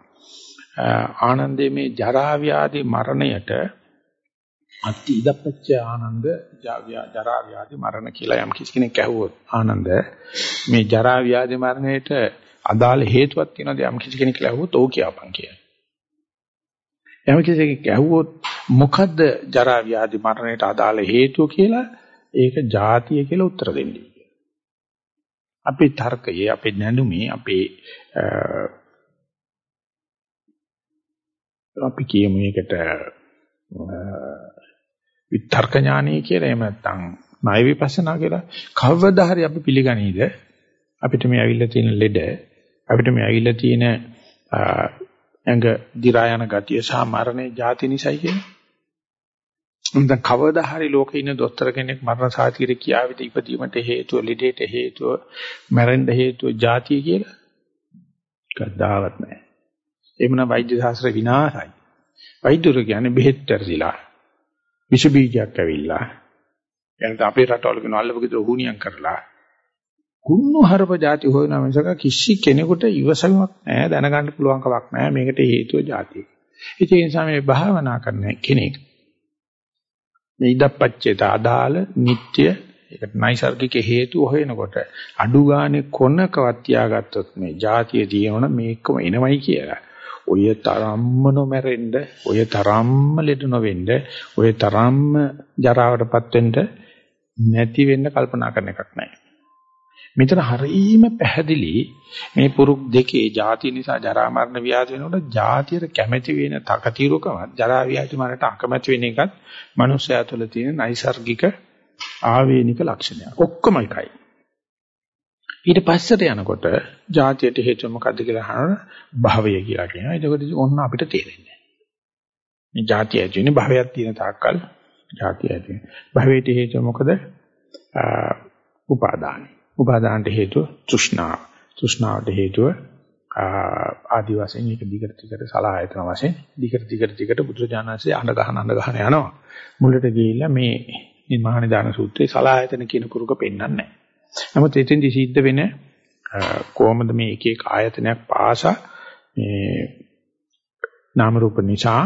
ආනන්දේ මේ ජරා ව්‍යාධි මරණයට අති ඉදපච්ච ආනන්ද ජරා ව්‍යාධි මරණ කියලා යම් කිසි කෙනෙක් ඇහුවොත් ආනන්ද මේ ජරා ව්‍යාධි මරණයට අදාළ හේතුවක් තියෙනවද යම් කිසි කෙනෙක් ඇහුවොත් ඕක කියපන් කියලා. යම් කිසි කෙනෙක් ඇහුවොත් මොකද්ද ජරා ව්‍යාධි මරණයට අදාළ හේතුව කියලා ඒක ಜಾතිය කියලා උත්තර දෙන්නේ. අපේ තර්කයේ අපේ නැඳුමේ අපේ අපි කියමු එකට විතර්ක ඥානය කියලා. එහෙම නැත්නම් ණය විපස්සනා කියලා. කවදා හරි අපි පිළිගනීද? අපිට මේ ඇවිල්ලා තියෙන ලෙඩ අපිට මේ ඇවිල්ලා තියෙන ඇඟ දිරා යන ගතිය සහ මරණේ ಜಾති නිසයි කියන්නේ නැත්නම් කවදා හරි ලෝකේ ඉන්න දොස්තර කෙනෙක් මරණ සාතිර කියාවිද ඉපදීමට හේතුව ලිඩේට හේතුව මැරෙන්න හේතුව ಜಾතිය කියලා කද්දාවත් නැහැ. එමුනා වෛද්‍ය ශාස්ත්‍ර විනාශයි. වෛද්‍යරු කියන්නේ බෙහෙත් ඇරලා විෂ බීජයක් ඇවිල්ලා එනට අපේ රටවල කියන අල්ලපු ගෙදර හුණියම් කරලා කුණු හරප ಜಾති හොයන මිසක කිසි කෙනෙකුට ඉවසීමක් නැහැ දැනගන්න පුළුවන් කමක් නැහැ මේකට හේතුව ಜಾතිය. ඒ නිසා මේ භාවනා කරන කෙනෙක් මේ ඉදප්පච්චේත අදාළ නিত্য ඒකට නයිසර්ගික හේතු හොයනකොට අඩු ගානේ කොනකවත් තියාගත්තොත් මේ જાතිය තියෙනවන මේකම එනවයි කියලා. ඔය තරම්ම නොමැරෙන්න, ඔය තරම්ම ලෙඩ නොවෙන්න, ඔය තරම්ම ජරාවටපත් වෙන්න නැති වෙන්න කල්පනා කරන එකක් නැහැ. මෙතන හරීම පැහැදිලි මේ පුරුක් දෙකේ ಜಾති නිසා ජරා මරණ ව්‍යාධි වෙනකොට ಜಾතියට කැමැති වෙන තකතිරකමත් ජරා ව්‍යාධි මරණට අකමැති වෙන එකත් මනුස්සයා තුළ තියෙන නයිසර්ගික ආවේනික ලක්ෂණයක්. ඔක්කොම එකයි. ඊට පස්සට යනකොට જાතියට හේතු මොකද්ද කියලා අහනවනේ භවය කියලා කියනවා. එතකොට ඔන්න අපිට තේරෙන්නේ. මේ જાතිය ඇතුලේ භවයක් තියෙන තාක්කල් જાතිය ඇතුලේ. භවයට හේතු මොකද? උපාදානයි. උපාදානට හේතුව තෘෂ්ණාව. තෘෂ්ණාවට හේතුව ආදි වශයෙන් ඒක දිගට දිගට සලආයතන වශයෙන් දිගට දිගට දිගට බුදුරජාණන්සේ අඬ ගහන අඬ ගහන යනවා. මුලට ගිහිල්ලා මේ මහානිදාන සූත්‍රයේ සලආයතන කියන කුරුක පෙන්වන්නේ නැහැ. නමුත් එතෙන්දි සිද්ධ වෙන කොහොමද මේ එක එක ආයතනයක් පාසා මේ නාම රූප නිසා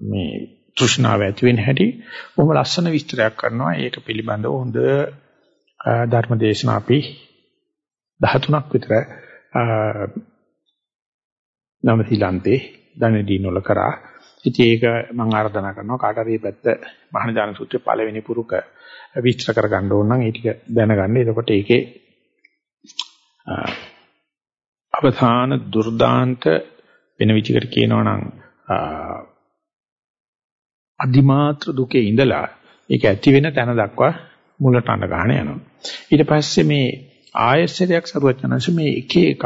මේ තෘෂ්ණාව ඇති වෙන හැටි බොහොම ලස්සන විස්තරයක් කරනවා. ඒක පිළිබඳව හොඳ ධර්ම දේශනා අපි 13ක් විතර නවතිලන්තේ ධනදීන වල කරා. ඉතින් ඒක මම ආරාධනා කරනවා කාට හරි පැත්ත මහානදාන සූත්‍රයේ පළවෙනි පුරුක විස්තර කරගන්න ඕන නම් ඒ ටික දැනගන්න. එතකොට ඒකේ අවධාන දුර්දාන්ත වෙන විදිහකට කියනවා නම් අදිමාත්‍ර දුකේ ඉඳලා ඒක ඇති වෙන තැන දක්වා මුලට අඬ ගන්න යනවා. ඊට පස්සේ මේ ආයශ්චර්යයක් සරුවචනංශ මේ එක එකක්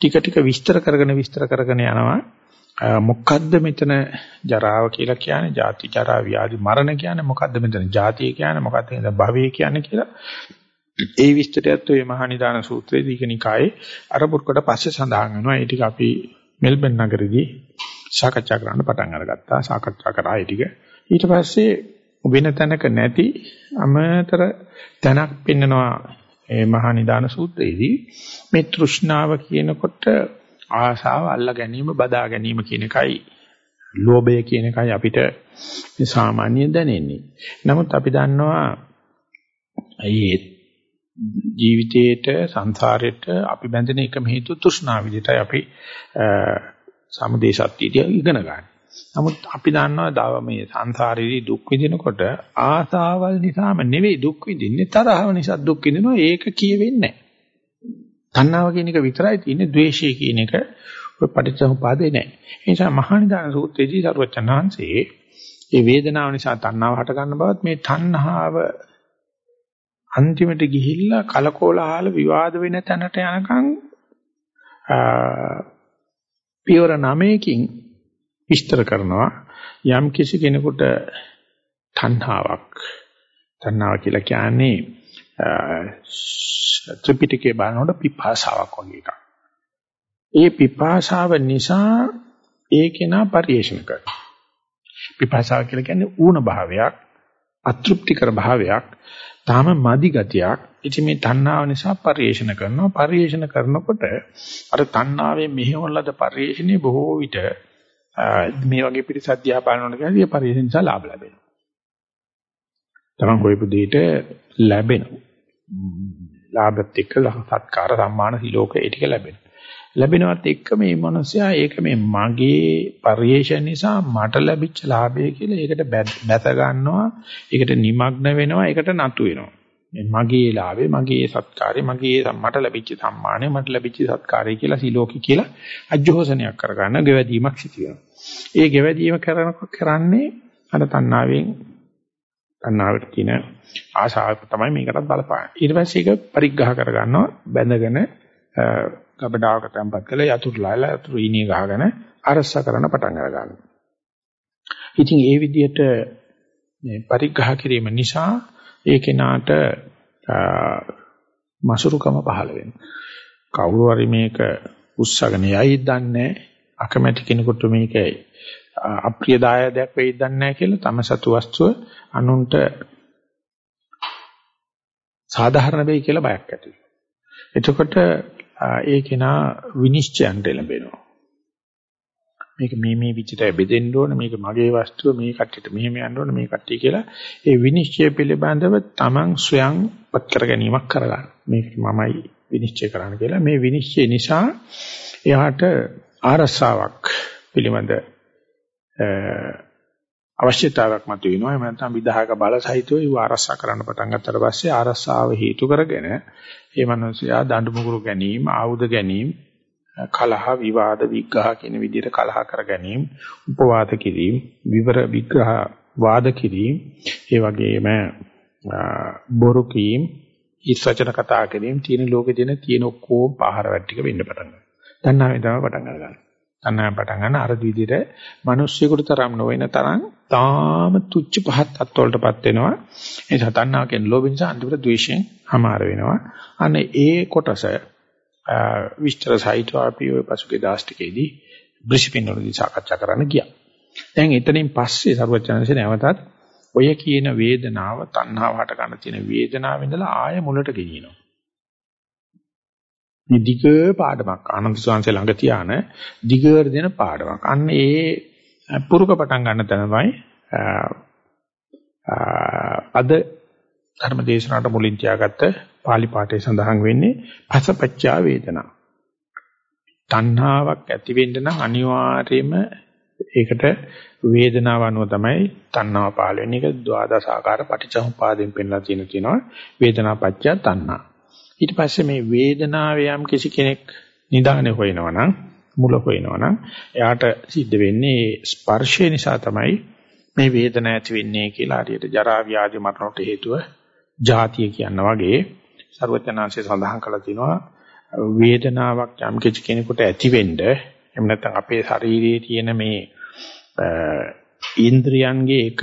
ටික ටික විස්තර කරගෙන විස්තර කරගෙන යනවා. මොකද්ද මෙතන ජරාව කියලා කියන්නේ? ජාති ජරා ව්‍යාධි මරණ කියන්නේ මොකද්ද මෙතන? ජාතිය කියන්නේ මොකද්ද? මෙතන භවය කියන්නේ කියලා. ඒ විස්තරයත් ඔය මහා නිදාන සූත්‍රයේ දීකනිකායේ අර පුරුකට පස්සේ සඳහන් වෙනවා. ඒ ටික අපි මෙල්බන් නගරෙදී සාකච්ඡා කරන්න පටන් අරගත්තා. සාකච්ඡා කරා ඒ ටික. ඊට පස්සේ වෙන තැනක නැති අමතර තැනක් පෙන්නනවා මේ මහා නිදාන සූත්‍රයේදී මේ තෘෂ්ණාව කියනකොට ආශාව අල්ලා ගැනීම බදා ගැනීම කියන එකයි ලෝභය කියන එකයි අපිට සාමාන්‍ය දැනෙන්නේ. නමුත් අපි දන්නවා මේ ජීවිතේට සංසාරෙට අපි බැඳෙන එකම හේතුව තෘෂ්ණාව විදිහටයි අපි සමුදේශත්‍යය ඉගෙන ගන්න. නමුත් අපි දන්නවා දව මේ සංසාරේදී දුක් විඳිනකොට ආසාවල් නිසාම නෙවෙයි දුක් විඳින්නේ තරහව නිසා දුක් විඳිනවා ඒක කියවෙන්නේ නැහැ. තණ්හාව කියන එක විතරයි තියෙන්නේ ද්වේෂය කියන එක ඔය පටිච්චසමුපාදේ නැහැ. ඒ නිසා මහානිදාන සූත්‍රයේදී සරුවචනාංශේ ඒ වේදනාව නිසා තණ්හාව හට ගන්න බවත් මේ තණ්හාව අන්තිමට ගිහිල්ලා කලකෝලහල විවාද වෙන තැනට යනකම් පියවර 9කින් විස්තර කරනවා යම් කිසි කෙනෙකුට තණ්හාවක් තණ්හාව කියලා කියන්නේ ත්‍රිපිටකේ බලනකොට පිපාසාවක් වගේ එකක්. ඒ පිපාසාව නිසා ඒ කෙනා පරිේශන කරනවා. පිපාසාව කියලා කියන්නේ ඌණ භාවයක්, අතෘප්තිකර භාවයක්, තාම මදි ගතියක්. ඉතින් මේ තණ්හාව නිසා පරිේශන කරනවා. පරිේශන කරනකොට අර තණ්හාවෙන් මෙහෙවන ලද පරිේශණේ බොහෝ විට මේ වගේ පිරිසක් දිහා බලනකොට කියන්නේ පරිේශන නිසා ලාභ ලැබෙනවා. තමන් හොයපු දෙයට ලැබෙනවා. ලාභත් එක්ක සත්කාර සම්මාන සිලෝක ඒ ටික ලැබෙනවා. ලැබෙනවත් එක්ක මේ මිනිසයා ඒක මේ මගේ පරිේශන නිසා මට ලැබිච්ච ලාභය කියලා ඒකට බැස ගන්නවා ඒකට নিমগ্ন වෙනවා ඒකට නතු වෙනවා මේ මගේ ලාභේ මගේ සත්කාරේ මගේ මට ලැබිච්ච සම්මානය මට ලැබිච්ච සත්කාරය කියලා සිලෝකි කියලා අජෝසනයක් කරගන්න ගෙවැදීමක් සිදු වෙනවා ඒ ගෙවැදීම කරනකොට කරන්නේ අර තණ්හාවෙන් තණ්හාවට කියන ආශාව තමයි මේකටත් බලපාන්නේ. ඊට පස්සේ ඒක පරිග්‍රහ කරගන්නවා බැඳගෙන ගබඩාවක තැම්පත් කරලා යතුරු ලාලා යතුරු ඊනිය ගහගෙන අරස්ස කරන පටන් අරගන්නවා. ඉතින් ඒ විදිහට මේ පරිග්‍රහ කිරීම නිසා ඒ කෙනාට මසුරුකම පහළ වෙනවා. කවුරු හරි මේක උස්සගෙන යයි දන්නේ අකමැති කෙනෙකුට මේක අප්‍රිය දායදයක් වෙයිද දන්නේ නැහැ කියලා තම සතු වස්තුව අනුන්ට සාධාරණ වෙයි කියලා බයක් ඇති එතකොට ඒ කෙනා විනිශ්චයන්ට එළඹෙනවා. මේක මේ මේ විචිතය බෙදෙන්න ඕන මේක මගේ වස්තුව මේ කට්ටියට මෙහෙම යන්න ඕන මේ කට්ටිය කියලා ඒ විනිශ්චය පිළිබඳව Taman ස්වයං පත් කර ගැනීමක් කරගන්න. මේක මමයි විනිශ්චය කරන්න කියලා මේ විනිශ්චය නිසා එයාට ආරසාවක් පිළිබඳ අවශ්‍යතාවයක් මත වෙනවා. එහෙම නැත්නම් විදායක බල සහිතව ඒව ආරක්ෂා කරන්න පටන් ගත්තට පස්සේ ආරක්ෂාව හේතු කරගෙන ඒ මනුස්සයා දඬු මුගුරු ගැනීම, ආයුධ ගැනීම, කලහ, විවාද, විග්‍රහ කියන විදිහට කලහ කර ගැනීම, උපවාද කිරීම, විවර විග්‍රහ වාද කිරීම, ඒ වගේම බොරු කීම්, ඉස්වචන කතා කිරීම, තියෙන ලෝකේ තියෙන තියෙන ඔක්කොම පහර වැට්ටික වෙන්න පටන් ගන්නවා. තණ්හාවෙන් තමයි පටන් ගන්න. තණ්හාවෙන් පටන් ගන්න අර විදිහට මිනිස්සුෙකුට තරම් නොවන තරම් තාම තුච්ච පහත් තත්ත්වවලටපත් වෙනවා. ඒ තණ්හාව කියන ලෝභ නිසා අන්තිමට ද්වේෂයෙන් හමාර වෙනවා. අනේ ඒ කොටස විස්තර සහිතව අපි ওই පසුගිය දාස්තිකේදී බ්‍රිස්බේන් වලදී සාකච්ඡා කරන්න ගියා. දැන් එතනින් පස්සේ සරුවචනන්සේ නැවතත් ඔය කියන වේදනාව තණ්හාව හට ගන්න තියෙන වේදනාව ඉඳලා ආය මුලට ගෙනියනවා. මේ දිග පාඩමක් ආනන්ද සුවංශේ ළඟ තියාන දිගට දෙන පාඩමක්. අන්න ඒ පුරුක පටන් ගන්න තැනමයි අද ධර්ම දේශනාවට මුලින් තියාගත්ත pāli පාඨයේ සඳහන් වෙන්නේ පසපච්චා වේදනා. තණ්හාවක් ඇති වෙන්න නම් අනිවාර්යයෙන්ම ඒකට වේදනාව අනුව තමයි තණ්හාව පහළ වෙන්නේ. ඒක ද්වාදස ආකාර පටිච්චසමුපාදයෙන් පෙන්ලා තියෙන තියෙනවා වේදනා පත්‍ය තණ්හා. ඊට පස්සේ මේ වේදනාවේ යම් කිසි කෙනෙක් නිදානේ හොයනවා නම් මුල හොයනවා නම් එයාට සිද්ධ වෙන්නේ ස්පර්ශය නිසා තමයි මේ වේදනාව ඇති වෙන්නේ කියලා හරියට ජරා ව්‍යාධි මරණට හේතුව ජාතිය කියන වගේ ਸਰවඥාන්සේ සඳහන් කළා තිනවා වේදනාවක් යම් කිසි කෙනෙකුට ඇති වෙන්න එහෙම නැත්නම් අපේ ශරීරයේ තියෙන මේ ඉන්ද්‍රියන්ගේ එක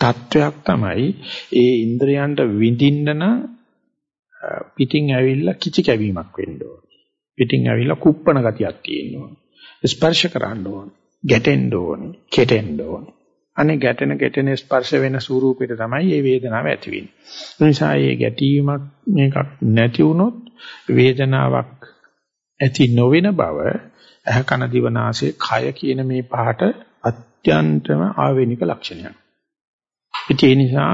තත්වයක් තමයි ඒ ඉන්ද්‍රයන්ට විඳින්න නම් පිටින් ඇවිල්ලා කිචි කැවීමක් වෙන්න ඕන. පිටින් ඇවිල්ලා කුප්පන ගතියක් තියෙන්න ඕන. ස්පර්ශ කරන්න ඕන. ගැටෙන්න ඕන. කෙටෙන්න ඕන. අනේ ගැටෙන ගැටෙන ස්පර්ශ වෙන ස්වරූපෙට තමයි මේ වේදනාව ඇති වෙන්නේ. ඒ නිසා මේ ගැටීමක් මේකක් නැති වුණොත් වේදනාවක් ඇති නොවන බව ඇහ කන දිව නාසය කය කියන මේ පහට අත්‍යන්තම ආවේනික ලක්ෂණයක්. ඒ නිසා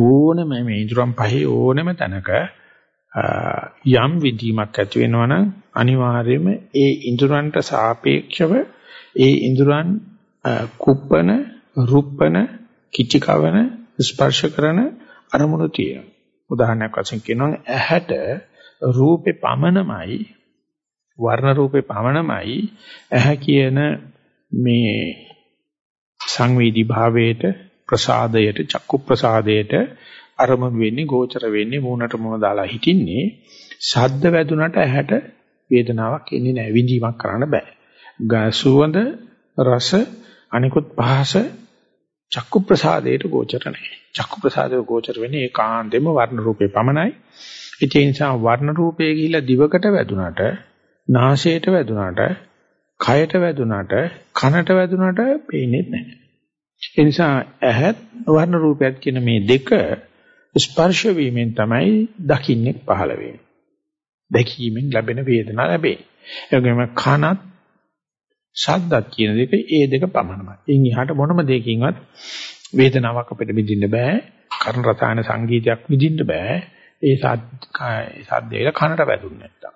ඕනම මේ ඉදurang පහේ ඕනම තැනක යම් විදීමක් ඇති වෙනවනම් අනිවාර්යයෙන්ම ඒ ඉඳුරන්ට සාපේක්ෂව ඒ ඉඳුරන් කුප්පන රුප්පන කිචිකවන ස්පර්ශ කරන අරමුණු තියෙනවා. උදාහරණයක් වශයෙන් කියනවා ඇහැට රූපේ පමණමයි වර්ණ රූපේ පමණමයි ඇහැ කියන මේ සංවේදී භාවයට ප්‍රසාදයට චක්කු ප්‍රසාදයට අරමුණු වෙන්නේ ගෝචර වෙන්නේ මූණට මූණ දාලා හිටින්නේ ශබ්ද වැදුනට ඇහැට වේදනාවක් එන්නේ නැහැ විඳීමක් කරන්න බෑ සුවඳ රස අනිකුත් පහස චක්කු ප්‍රසාදයට ගෝචර නැහැ චක්කු ප්‍රසාදයට ගෝචර වෙන්නේ ඒකාන්තෙම වර්ණ රූපේ පමණයි ඒ නිසා වර්ණ රූපේ ගිහිලා දිවකට වැදුනට නාසයට වැදුනට කයට වැදුනට කනට වැදුනට පේන්නේ නැහැ ඒ නිසා ඇහත් වර්ණ රූපයත් කියන මේ දෙක ස්පර්ශ වීමෙන් තමයි දකින්නේ පහළ වෙන්නේ. දැකීමෙන් ලැබෙන වේදනාව ලැබෙන්නේ. ඒ වගේම කනත් ශබ්දත් කියන දෙක ඒ දෙක පමණමයි. එයින් එහාට මොනම දෙයකින්වත් වේදනාවක් අපිට විඳින්න බෑ. කර්ණ රසායන සංගීතයක් විඳින්න බෑ. ඒ සද්දේල කනට වැදුන්නේ නැත්තම්.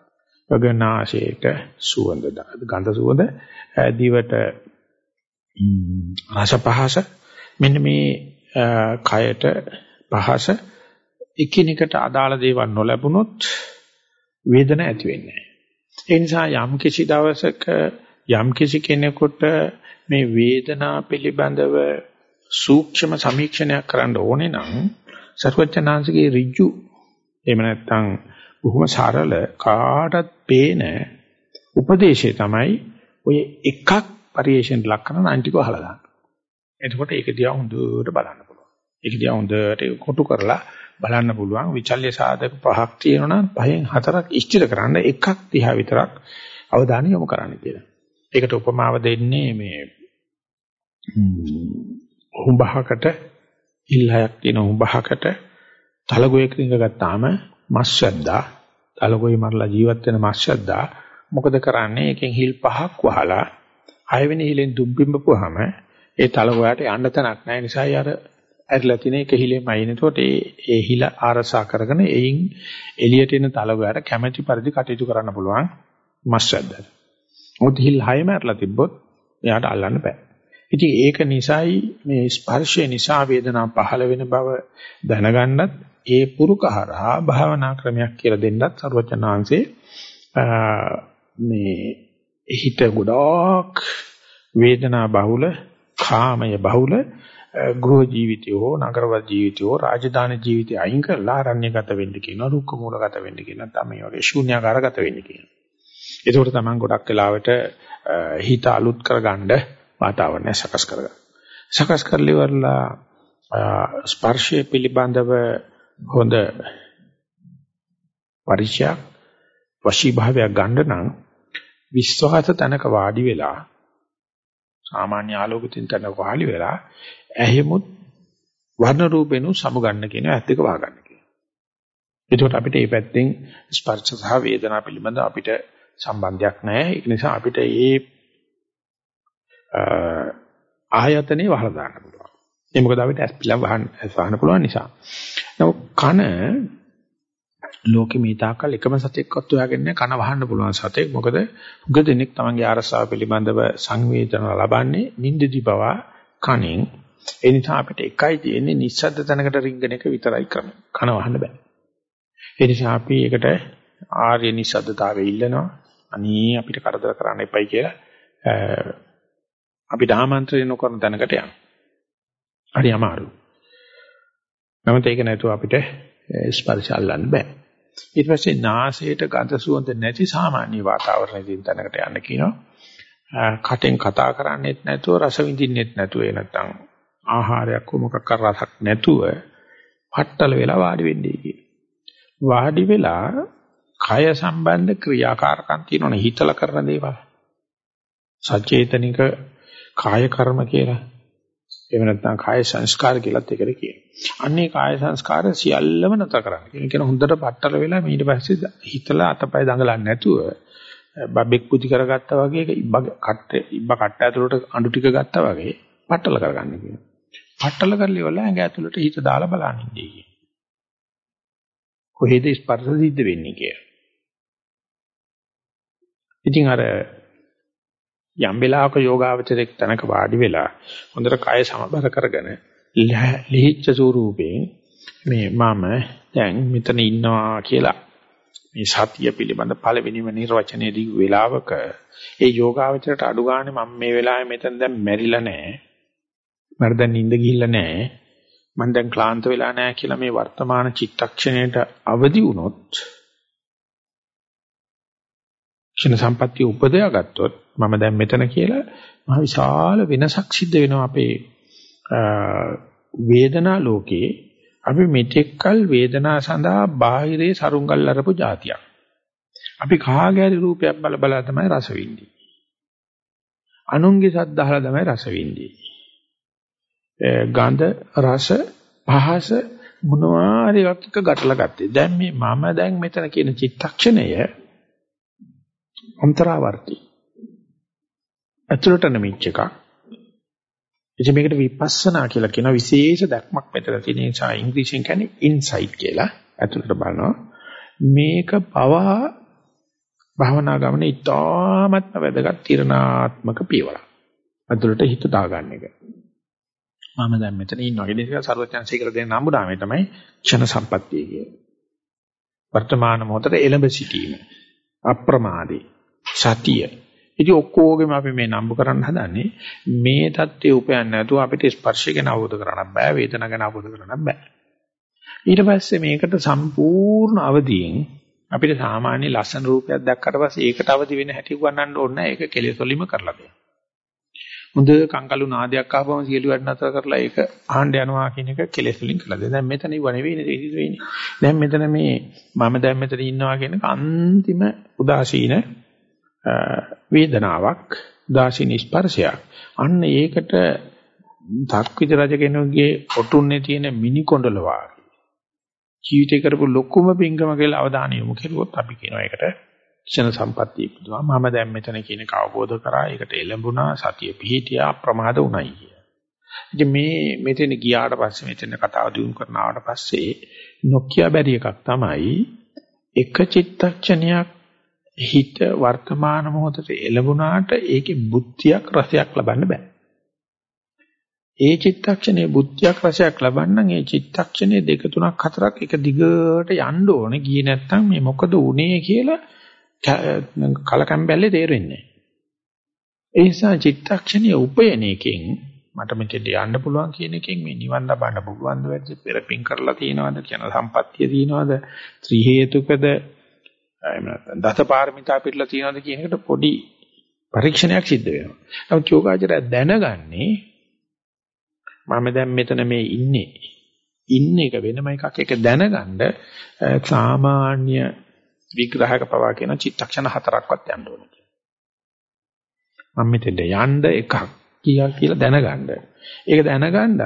වගනාශයට සුවඳ ගඳ සුවඳ දිවට රස පහස මෙන්න මේ කයට පහස එකිනෙකට අදාළ දේවල් නොලැබුණොත් වේදන ඇති වෙන්නේ ඒ නිසා යම් කිසි දවසක යම් කිසි කෙනෙකුට මේ වේදනා පිළිබඳව සූක්ෂම සමීක්ෂණයක් කරන්න ඕනේ නම් සර්වඥාන්සේගේ ඍජු එහෙම නැත්නම් බොහොම සරල කාටත් පේන උපදේශය තමයි ඔය එකක් පරිේශන ලක් කරන අන්තිකව අහලා දාන්න. එතකොට ඒක දිහා හොඳට බලන්න පුළුවන්. ඒක දිහා හොඳට කොටු කරලා බලන්න පුළුවන්. විචල්්‍ය සාධක පහක් තියෙනවා පහෙන් හතරක් ඉෂ්ටිර කරන්න එකක් දිහා විතරක් අවධානය යොමු කරන්න කියලා. ඒකට උපමාව දෙන්නේ මේ හුඹහකට ඉල්හයක් තියෙන හුඹහකට තලගොයෙක් රිංග ගත්තාම මස් වැද්දා තලගොයි මරලා ජීවත් වෙන මස් වැද්දා මොකද කරන්නේ? එකෙන් හිල් පහක් වහලා හයවෙනි හිලෙන් දුම්බිම්බපුවාම ඒ තලගොයාට යන්න තැනක් නැහැ නිසා යාර ඇරිලා තියෙන එක හිලෙම අයින. එතකොට ඒ ඒ හිල ආරසා කරගෙන එයින් එළියට එන තලගොයාට කැමැති පරිදි කටයුතු කරන්න පුළුවන් මස් වැද්දට. මොකද හිල් හයම ඇරලා තිබ්බොත් එයාට අල්ලන්න බෑ. ඉතින් ඒක නිසායි මේ ස්පර්ශය නිසා වේදනාව පහළ වෙන බව දැනගන්නත් ඒ පුරුකහරහා භාවනා ක්‍රමයක් කියලා දෙන්නත් සර්වචනාංශේ මේ හිත ගොඩාක් වේදනා බහුල කාමය බහුල ගෘහ ජීවිතය හෝ නගරවත් ජීවිතය හෝ රාජධානි ජීවිතය අයින් කරලා අරණ්‍යගත වෙන්න කියනවා රුක්ක මූලගත වෙන්න කියනවා තමයි වගේ ශූන්‍යාකාරගත වෙන්න කියනවා ඒකෝට තමයි ගොඩක් වෙලාවට හිත අලුත් කරගන්න වාතාවරණය සකස් කරගන්න සකස් කරලිවලා ස්පර්ශය පිළිබඳව හොඳ පරිචයක් වශීභාවයක් ගන්න නම් විශ්වාස තනක වාඩි වෙලා සාමාන්‍ය ආලෝකිතින් තනක වාඩි වෙලා ඇහෙමුත් වර්ණ රූපෙනු සමුගන්න කියන ඇත්ත එක වහගන්න කියනවා. එතකොට අපිට මේ පැත්තෙන් ස්පර්ශ සහ වේදනා පිළිබඳ අපිට සම්බන්ධයක් නැහැ. ඒක නිසා අපිට මේ ආයතනේ වහලා දාන්න පුළුවන්. ඒ මොකද අපිට ඇස් පිළම් වහන්න වහන්න පුළුවන් නිසා. නමුත් කන ලෝකෙ මේ තාකල් එකම සතෙක්වත් හොයාගෙන කන වහන්න පුළුවන් සතෙක්. මොකද උග දෙනෙක් තමන්ගේ ආරසාව පිළිබඳව සංවේදන ලබන්නේ නිින්දදි පවා කනෙන්. ඒ නිසා අපිට එකයි තියෙන්නේ නිස්සද්ද තැනකට රින්ගන එක විතරයි ක්‍රම. කන වහන්න බෑ. ඒ නිසා අපි ඒකට ආර්ය නිස්සද්දතාවය ඉල්ලනවා. අනී අපිට කරදර කරන්න එපයි කියලා අපිට ආමන්ත්‍රණය නොකරන තැනකට යනවා. හරි අමාරු. නමුත් ඒක නැතුව අපිට ස්පර්ශ අල්ලන්න බෑ. ඊට පස්සේ නාසයට ගඳ සුවඳ නැති සාමාන්‍ය වාතාවරණයකින් තැනකට යන්න කියනවා. කටෙන් කතා කරන්නේත් නැතුව රස විඳින්නෙත් නැතුව ඒ නැත්තම් ආහාරයක් මොකක් කර රසක් නැතුව පట్టල වෙලා වාඩි වෙන්නේ කියන. වාඩි වෙලා කය සම්බන්ධ ක්‍රියාකාරකම් තියෙනවනේ හිතලා කරන දේවල්. සචේතනික කාය කර්ම කියලා. එහෙම නැත්නම් කාය සංස්කාර කියලාත් ඒකට කියනවා. අන්නේ කාය සංස්කාර සියල්ලම නැතර කරන්න. ඒ කියන්නේ හොඳට පట్టල වෙලා ඊට පස්සේ හිතලා අතපය දඟලන්නේ නැතුව බබෙක් පුති කරගත්තා වගේ ඉබ්බ කට්ට ඉබ්බ කට්ට ඇතුළට අඳු ටික ගත්තා වගේ පట్టල කරගන්න කියනවා. පట్టල කරලා ඉවරලා ඇඟ ඇතුළට හිත දාලා බලන්න ඉන්නේ කියනවා. කොහෙද ස්පර්ශ සිද්ධ වෙන්නේ කියලා. ඉතින් අර යම් වෙලාවක යෝගාවචරයක් තනක වාඩි වෙලා හොඳට කය සමබර කරගෙන ලිහිච්ඡ ස්වරූපයෙන් මේ මම දැන් මෙතන ඉන්නවා කියලා මේ සතිය පිළිබඳ පළවෙනිම නිර්වචනයේදී වෙලාවක ඒ යෝගාවචරයට අඩු ගන්න මම මේ වෙලාවේ මෙතන දැන් මැරිලා නැහැ. මට දැන් නිින්ද ගිහිල්ලා නැහැ. මම දැන් ක්ලාන්ත වෙලා නැහැ කියලා මේ වර්තමාන චිත්තක්ෂණයට අවදි වුණොත් ක්ෂණ සම්පත්තිය උපදවා ගත්තොත් මම දැන් මෙතන කියලා මහ විශාල වෙනසක් සිද්ධ වෙනවා අපේ වේදනා ලෝකේ අපි මෙතෙක්කල් වේදනා සඳහා බාහිරේ සරුංගල් අරපු જાතියක්. අපි කාගෑරි රූපයක් බල බල තමයි රස විඳින්නේ. අනුන්ගේ සද්ද අහලා තමයි රස විඳින්නේ. ගඳ රස පහස මොනවා හරි එකක් එක ගැටලා ගත්තේ. දැන් මේ මම දැන් මෙතන කියන චිත්තක්ෂණය අන්තරාවර්ති. ඇතුළට නැමිච්ච එකක්. ඉතින් මේකට විපස්සනා කියලා කියන විශේෂ දැක්මක් මෙතන තියෙන නිසා ඉංග්‍රීසියෙන් කියන්නේ ඉන්සයිට් කියලා ඇතුළට බලනවා. මේක පවා භවනා ගමනේ ඉතාමත්ම වැදගත් තිරණාත්මක පියවරක්. ඇතුළට හිත දාගන්න එක. මම දැන් මෙතන ඉන්නවා. ඒ නිසා සර්වඥාන්සේ කියලා දෙන නම්බුනාමේ තමයි ක්ෂණ සම්පත්තිය කියන්නේ. වර්තමාන මොහොතේ එළඹ සිටීම. අප්‍රමාදී සතිය. ඉතින් ඔක්කොගෙම අපි මේ නම්බු කරන්න හදන්නේ මේ தත්ත්වය උපයන්නේ නැතුව අපිට ස්පර්ශය ගැන අවබෝධ කරගන්න බෑ වේදනාව ගැන අවබෝධ කරගන්න බෑ. ඊට පස්සේ මේකට සම්පූර්ණ අවදියෙන් අපිට සාමාන්‍ය ලස්සන රූපයක් දැක්කට පස්සේ ඒකට අවදි වෙන හැටි උගන්නන්න ඕනේ නැහැ. ඒක කෙලෙසොලිම කරලා දෙන්න. හොඳ කංකලු නාදයක් ආවම සියලු වැඩ නතර කරලා ඒක ආහඬ යනවා කියන එක කෙලෙස් වලින් කළා. දැන් මෙතන ඉව නෙවෙයිනේ සිද්ධ වෙන්නේ. දැන් මෙතන මේ මම දැන් මෙතන ඉන්නවා කියන අන්තිම උදාසීන වේදනාවක් උදාසීන ස්පර්ශයක්. අන්න ඒකට ධක්විත රජ කෙනෙකුගේ ඔටුන්නේ තියෙන මිනි කොණ්ඩල වාගේ. ජීවිතේ කරපු ලොකුම පිංගම කියලා අවධානය යොමු කරුවොත් අපි කියනවා ඒකට ක්ෂණ සම්පත්තිය පුදුමා මම දැන් මෙතන කියන එක අවබෝධ කරා ඒකට එළඹුණා සතිය පිහිටියා අප්‍රමාද උණයි කිය. ඉතින් මේ මෙතන ගියාට පස්සේ මෙතන කතාව දියුණු කරනාට පස්සේ නොකිය බැරි එකක් තමයි එක චිත්තක්ෂණයක් හිත වර්තමාන මොහොතේ එළඹුණාට ඒකේ බුද්ධියක් රසයක් ලබන්න බෑ. ඒ චිත්තක්ෂණයේ බුද්ධියක් රසයක් ලබන්න ඒ චිත්තක්ෂණයේ දෙක තුනක් හතරක් එක දිගට යන්න ඕනේ. ගියේ නැත්තම් මේ මොකද උනේ කියලා කලකම්බැල්ලේ තේරෙන්නේ නැහැ. ඒ නිසා චිත්තක්ෂණයේ උපයන එකෙන් මට මෙතෙන්ට යන්න පුළුවන් කියන එකෙන් මේ නිවන් ලබන්න පුළුවන් ද වැඩි පෙරපින් කරලා තියනවද කියන සම්පත්තිය තියනවද ත්‍රි හේතුකද එහෙම නැත්නම් දසපාරමිතා පිළිලා තියනවද කියන එකට පොඩි පරීක්ෂණයක් සිද්ධ වෙනවා. නමුත් යෝගාචරය දැනගන්නේ මම දැන් මෙතන මේ ඉන්නේ. ඉන්න එක වෙනම එකක්. ඒක දැනගන්න සාමාන්‍ය විග්‍රහයක පවා කියන චිත්තක්ෂණ හතරක්වත් යන්න ඕනේ. මම මෙතෙන්ට යන්න එකක් කියා කියලා දැනගන්න. ඒක දැනගන්නත්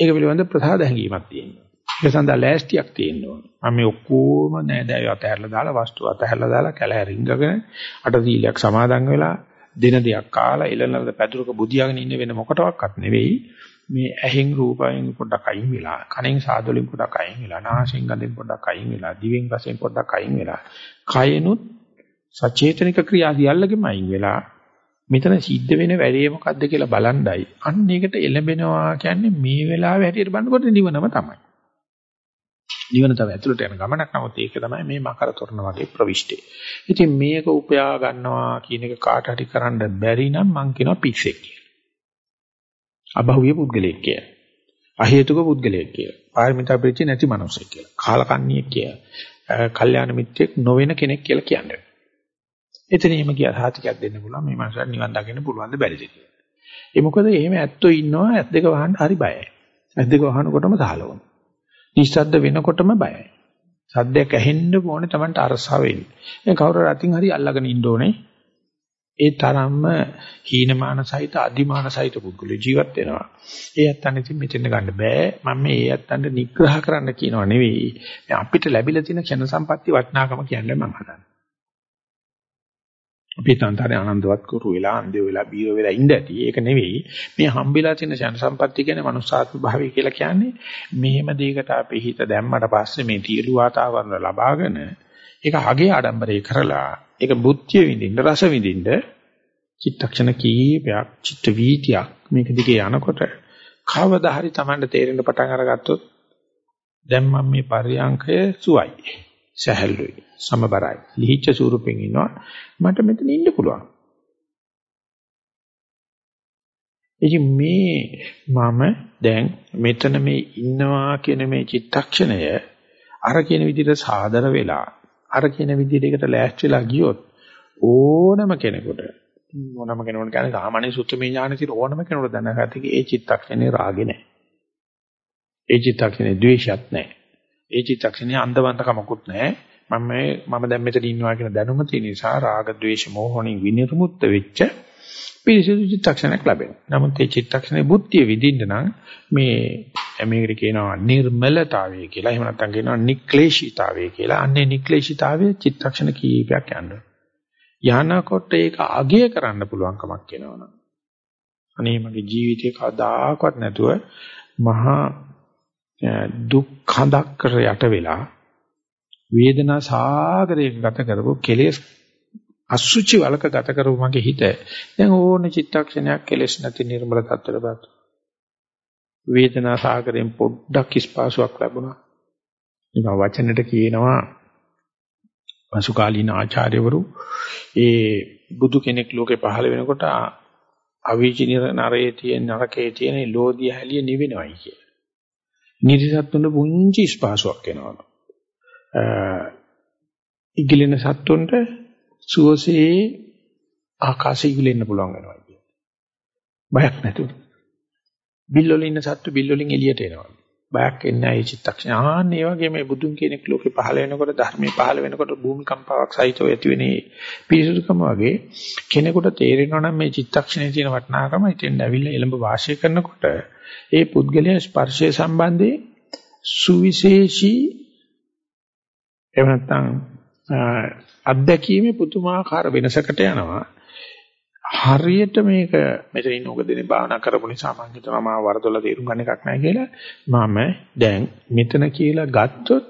ඒක පිළිබඳ ප්‍රසාද හැඟීමක් තියෙනවා. ඒ සඳහා ලෑස්තියක් තියෙනවා. මම මේ ඔක්කොම නෑදෑයෝ අතහැරලා දාලා වස්තු අතහැරලා දාලා කැලෑ රිංගගෙන අට දීලයක් සමාදන් වෙලා දින දෙකක් කාලා ඉලනලද පැදුරක බුදියාගෙන ඉන්න වෙන මොකටවත් නෙවෙයි. මේ ඇහෙන් රූපයෙන් පොඩ්ඩක් අයින් වෙලා කනෙන් සාදවලින් පොඩ්ඩක් අයින් වෙලා නාසයෙන් ගඳෙන් පොඩ්ඩක් අයින් වෙලා දිවෙන් රසයෙන් පොඩ්ඩක් අයින් වෙලා කයනුත් සචේතනික ක්‍රියා සියල්ලගෙම අයින් වෙලා මෙතන සිද්ධ වෙන වැඩේ මොකද්ද කියලා බලන්ඩයි. අන්න ඒකට එළඹෙනවා කියන්නේ මේ වෙලාවේ හැටියට බලනකොට නිවනම තමයි. නිවන තමයි ඇතුළට යන ගමනක්. නමුත් ඒක තමයි මේ මකර තොරණ වගේ ප්‍රවිෂ්ටි. ඉතින් මේක උපයා ගන්නවා කියන එක කාට හරි කරන්න බැරි නම් මං කියනවා පික්සෙක් කියලා. අභෞවිය පුද්ගලයෙක් කියලා. අහේතුක පුද්ගලයෙක් කියලා. පාරමිතා පිළිච්ච නැති මනුස්සයෙක් කියලා. කාලකන්ණියෙක් කියලා. කල්යාණ මිත්‍රෙක් නොවන කෙනෙක් කියලා කියන්නේ. එතන එහෙම කියලා සාතිකයක් දෙන්න පුළුවන් මේ මනුස්සයා නිවන් දකින්න පුළුවන් ද බැරිද කියලා. ඒ මොකද එහෙම ඇත්තෝ ඉන්නවා ඇස් දෙක වහන්න හරි බයයි. ඇස් දෙක වහනකොටම සහලවන. නිස්සද්ද වෙනකොටම බයයි. සද්දයක් ඇහෙන්න ඕනේ Tamanට අරසාව වෙන්නේ. මේ කවුරු රතින් හරි අල්ලගෙන ඉන්න ඕනේ. ඒ තරම්ම හීනමාන සහිත අදිමාන සහිත පුද්ගලෝ ජීවත් වෙනවා. ඒ ඇත්තන් ඉතින් මෙතෙන් ගන්න බෑ. මම මේ ඒ ඇත්තන්ට නිග්‍රහ කරන්න කියනව නෙවෙයි. අපිට ලැබිලා තියෙන ක්ෂණ සම්පatti වටිනාකම කියන්නේ මම හදන්නේ. අපි තන්තරේ ආනන්දවත් කරු වෙලා අන්දේ වෙලා බීර වෙලා ඉඳ ඇති. ඒක නෙවෙයි. මේ හම්බෙලා තියෙන ශන සම්පත්‍ය කියන්නේ මනුස්සාත්ම භාවය කියලා කියන්නේ මෙහෙම දෙයකට අපි හිත දැම්මට පස්සේ මේ තියලු වාතාවරණ ලබාගෙන ඒක අගේ ආඩම්බරේ කරලා ඒක බුද්ධිය විඳින්න රස විඳින්න චිත්තක්ෂණ කීපයක් චිත්ත වීතියක් මේක දිගේ යනකොට කවදා හරි Tamanට තේරෙන්න පටන් අරගත්තොත් දැන් මම මේ පරියංකය සුවයි සැහැල්ලුයි සමබරයි ලිහිච්ඡ ස්වරූපෙන් ඉන්නවා මට මෙතන ඉන්න පුළුවන් ඉතින් මේ මම දැන් මෙතන මේ ඉන්නවා කියන මේ චිත්තක්ෂණය අර කියන විදිහට සාදර වෙලා අර කියන විදිහට ඒකට ලෑස්තිලා ගියොත් ඕනම කෙනෙකුට ඕනම කෙනෙකුට කියන්නේ සාමාන්‍ය සුත්තමේ ඥාන තියෙන ඕනම කෙනෙකුට දැනගත ඒ චිත්තක්ෂණේ රාගේ නැහැ. ඒ චිත්තක්ෂණේ ද්වේෂයක් නැහැ. ඒ චිත්තක්ෂණේ අන්ධවන්තකමකුත් නැහැ. මම මම දැන් මෙතන ඉන්නවා කියන දැනුම තියෙන නිසා රාග ද්වේෂ මෝහණින් විනිර්මුක්ත වෙච්ච පිරිසිදු චිත්තක්ෂණයක් ලැබෙනවා. නමුත් මේ චිත්තක්ෂණේ බුද්ධිය විඳින්න නම් මේ මේකට කියනවා නිර්මලතාවය කියලා. එහෙම නැත්නම් කියනවා නික්ලේශීතාවය කියලා. අන්නේ නික්ලේශීතාවය චිත්තක්ෂණ කීපයක් යනවා. යහනකොට ඒක අගය කරන්න පුළුවන් කමක් එනවනම්. අනේ මගේ ජීවිතේ කවදාකවත් නැතුව මහා දුක් හඳක් කර යට වෙලා වේදනා සාගරයක ගත කරපු කෙලෙස් අසුචි වලක ගත කරපු මගේ හිත දැන් ඕන චිත්තක්ෂණයක් කෙලෙස් නැති නිර්මල තත්ත්වයටපත් වේදනා සාගරයෙන් පොඩ්ඩක් ස්පාසුවක් ලැබුණා. නිකන් වචනෙට කියනවා පසුකාලීන ආචාර්යවරු ඒ බුදු කෙනෙක් ලෝකේ පහළ වෙනකොට අවීචි නරයේ තියෙන නරකයේ තියෙන ලෝධිය හැලිය නිවෙනවයි කිය. නිරිසත්තුන්ට පුංචි ස්පාසුවක් එනවා. ඉගිලෙන සත්තුන්ට සුවසේ ආකාශය ඉගිලෙන්න පුළුවන් වෙනවා කිය. බයක් නැතුව. බිල් වල ඉන්න සත්තු බිල් වලින් එළියට එනවා. බයක් එන්නේ නැහැ මේ චිත්තක්ෂණ. ආන්න ඒ වගේ මේ බුදුන් කෙනෙක් ලෝකේ පහළ වෙනකොට ධර්මයේ පහළ වෙනකොට භූමිකම්පාවක් සහිතව ඇති වෙන්නේ පිරිසුදුකම වගේ කෙනෙකුට තේරෙනවා නම් මේ චිත්තක්ෂණයේ තියෙන වටිනාකම ඉතින් ඇවිල්ලා එළඹ වාසය කරනකොට ඒ පුද්ගලයා ස්පර්ශය සම්බන්ධයෙන් සුවිශේෂී එහෙම නැත්නම් අත්දැකීමේ පුදුමාකාර වෙනසකට යනවා. හරියට මේක මෙතන ඉන්න උග දෙනේ භාවනා කරපු නිසා මම හිතනවා මම වරදොල තේරුම් ගන්න එකක් නැහැ කියලා මම දැන් මෙතන කියලා ගත්තොත්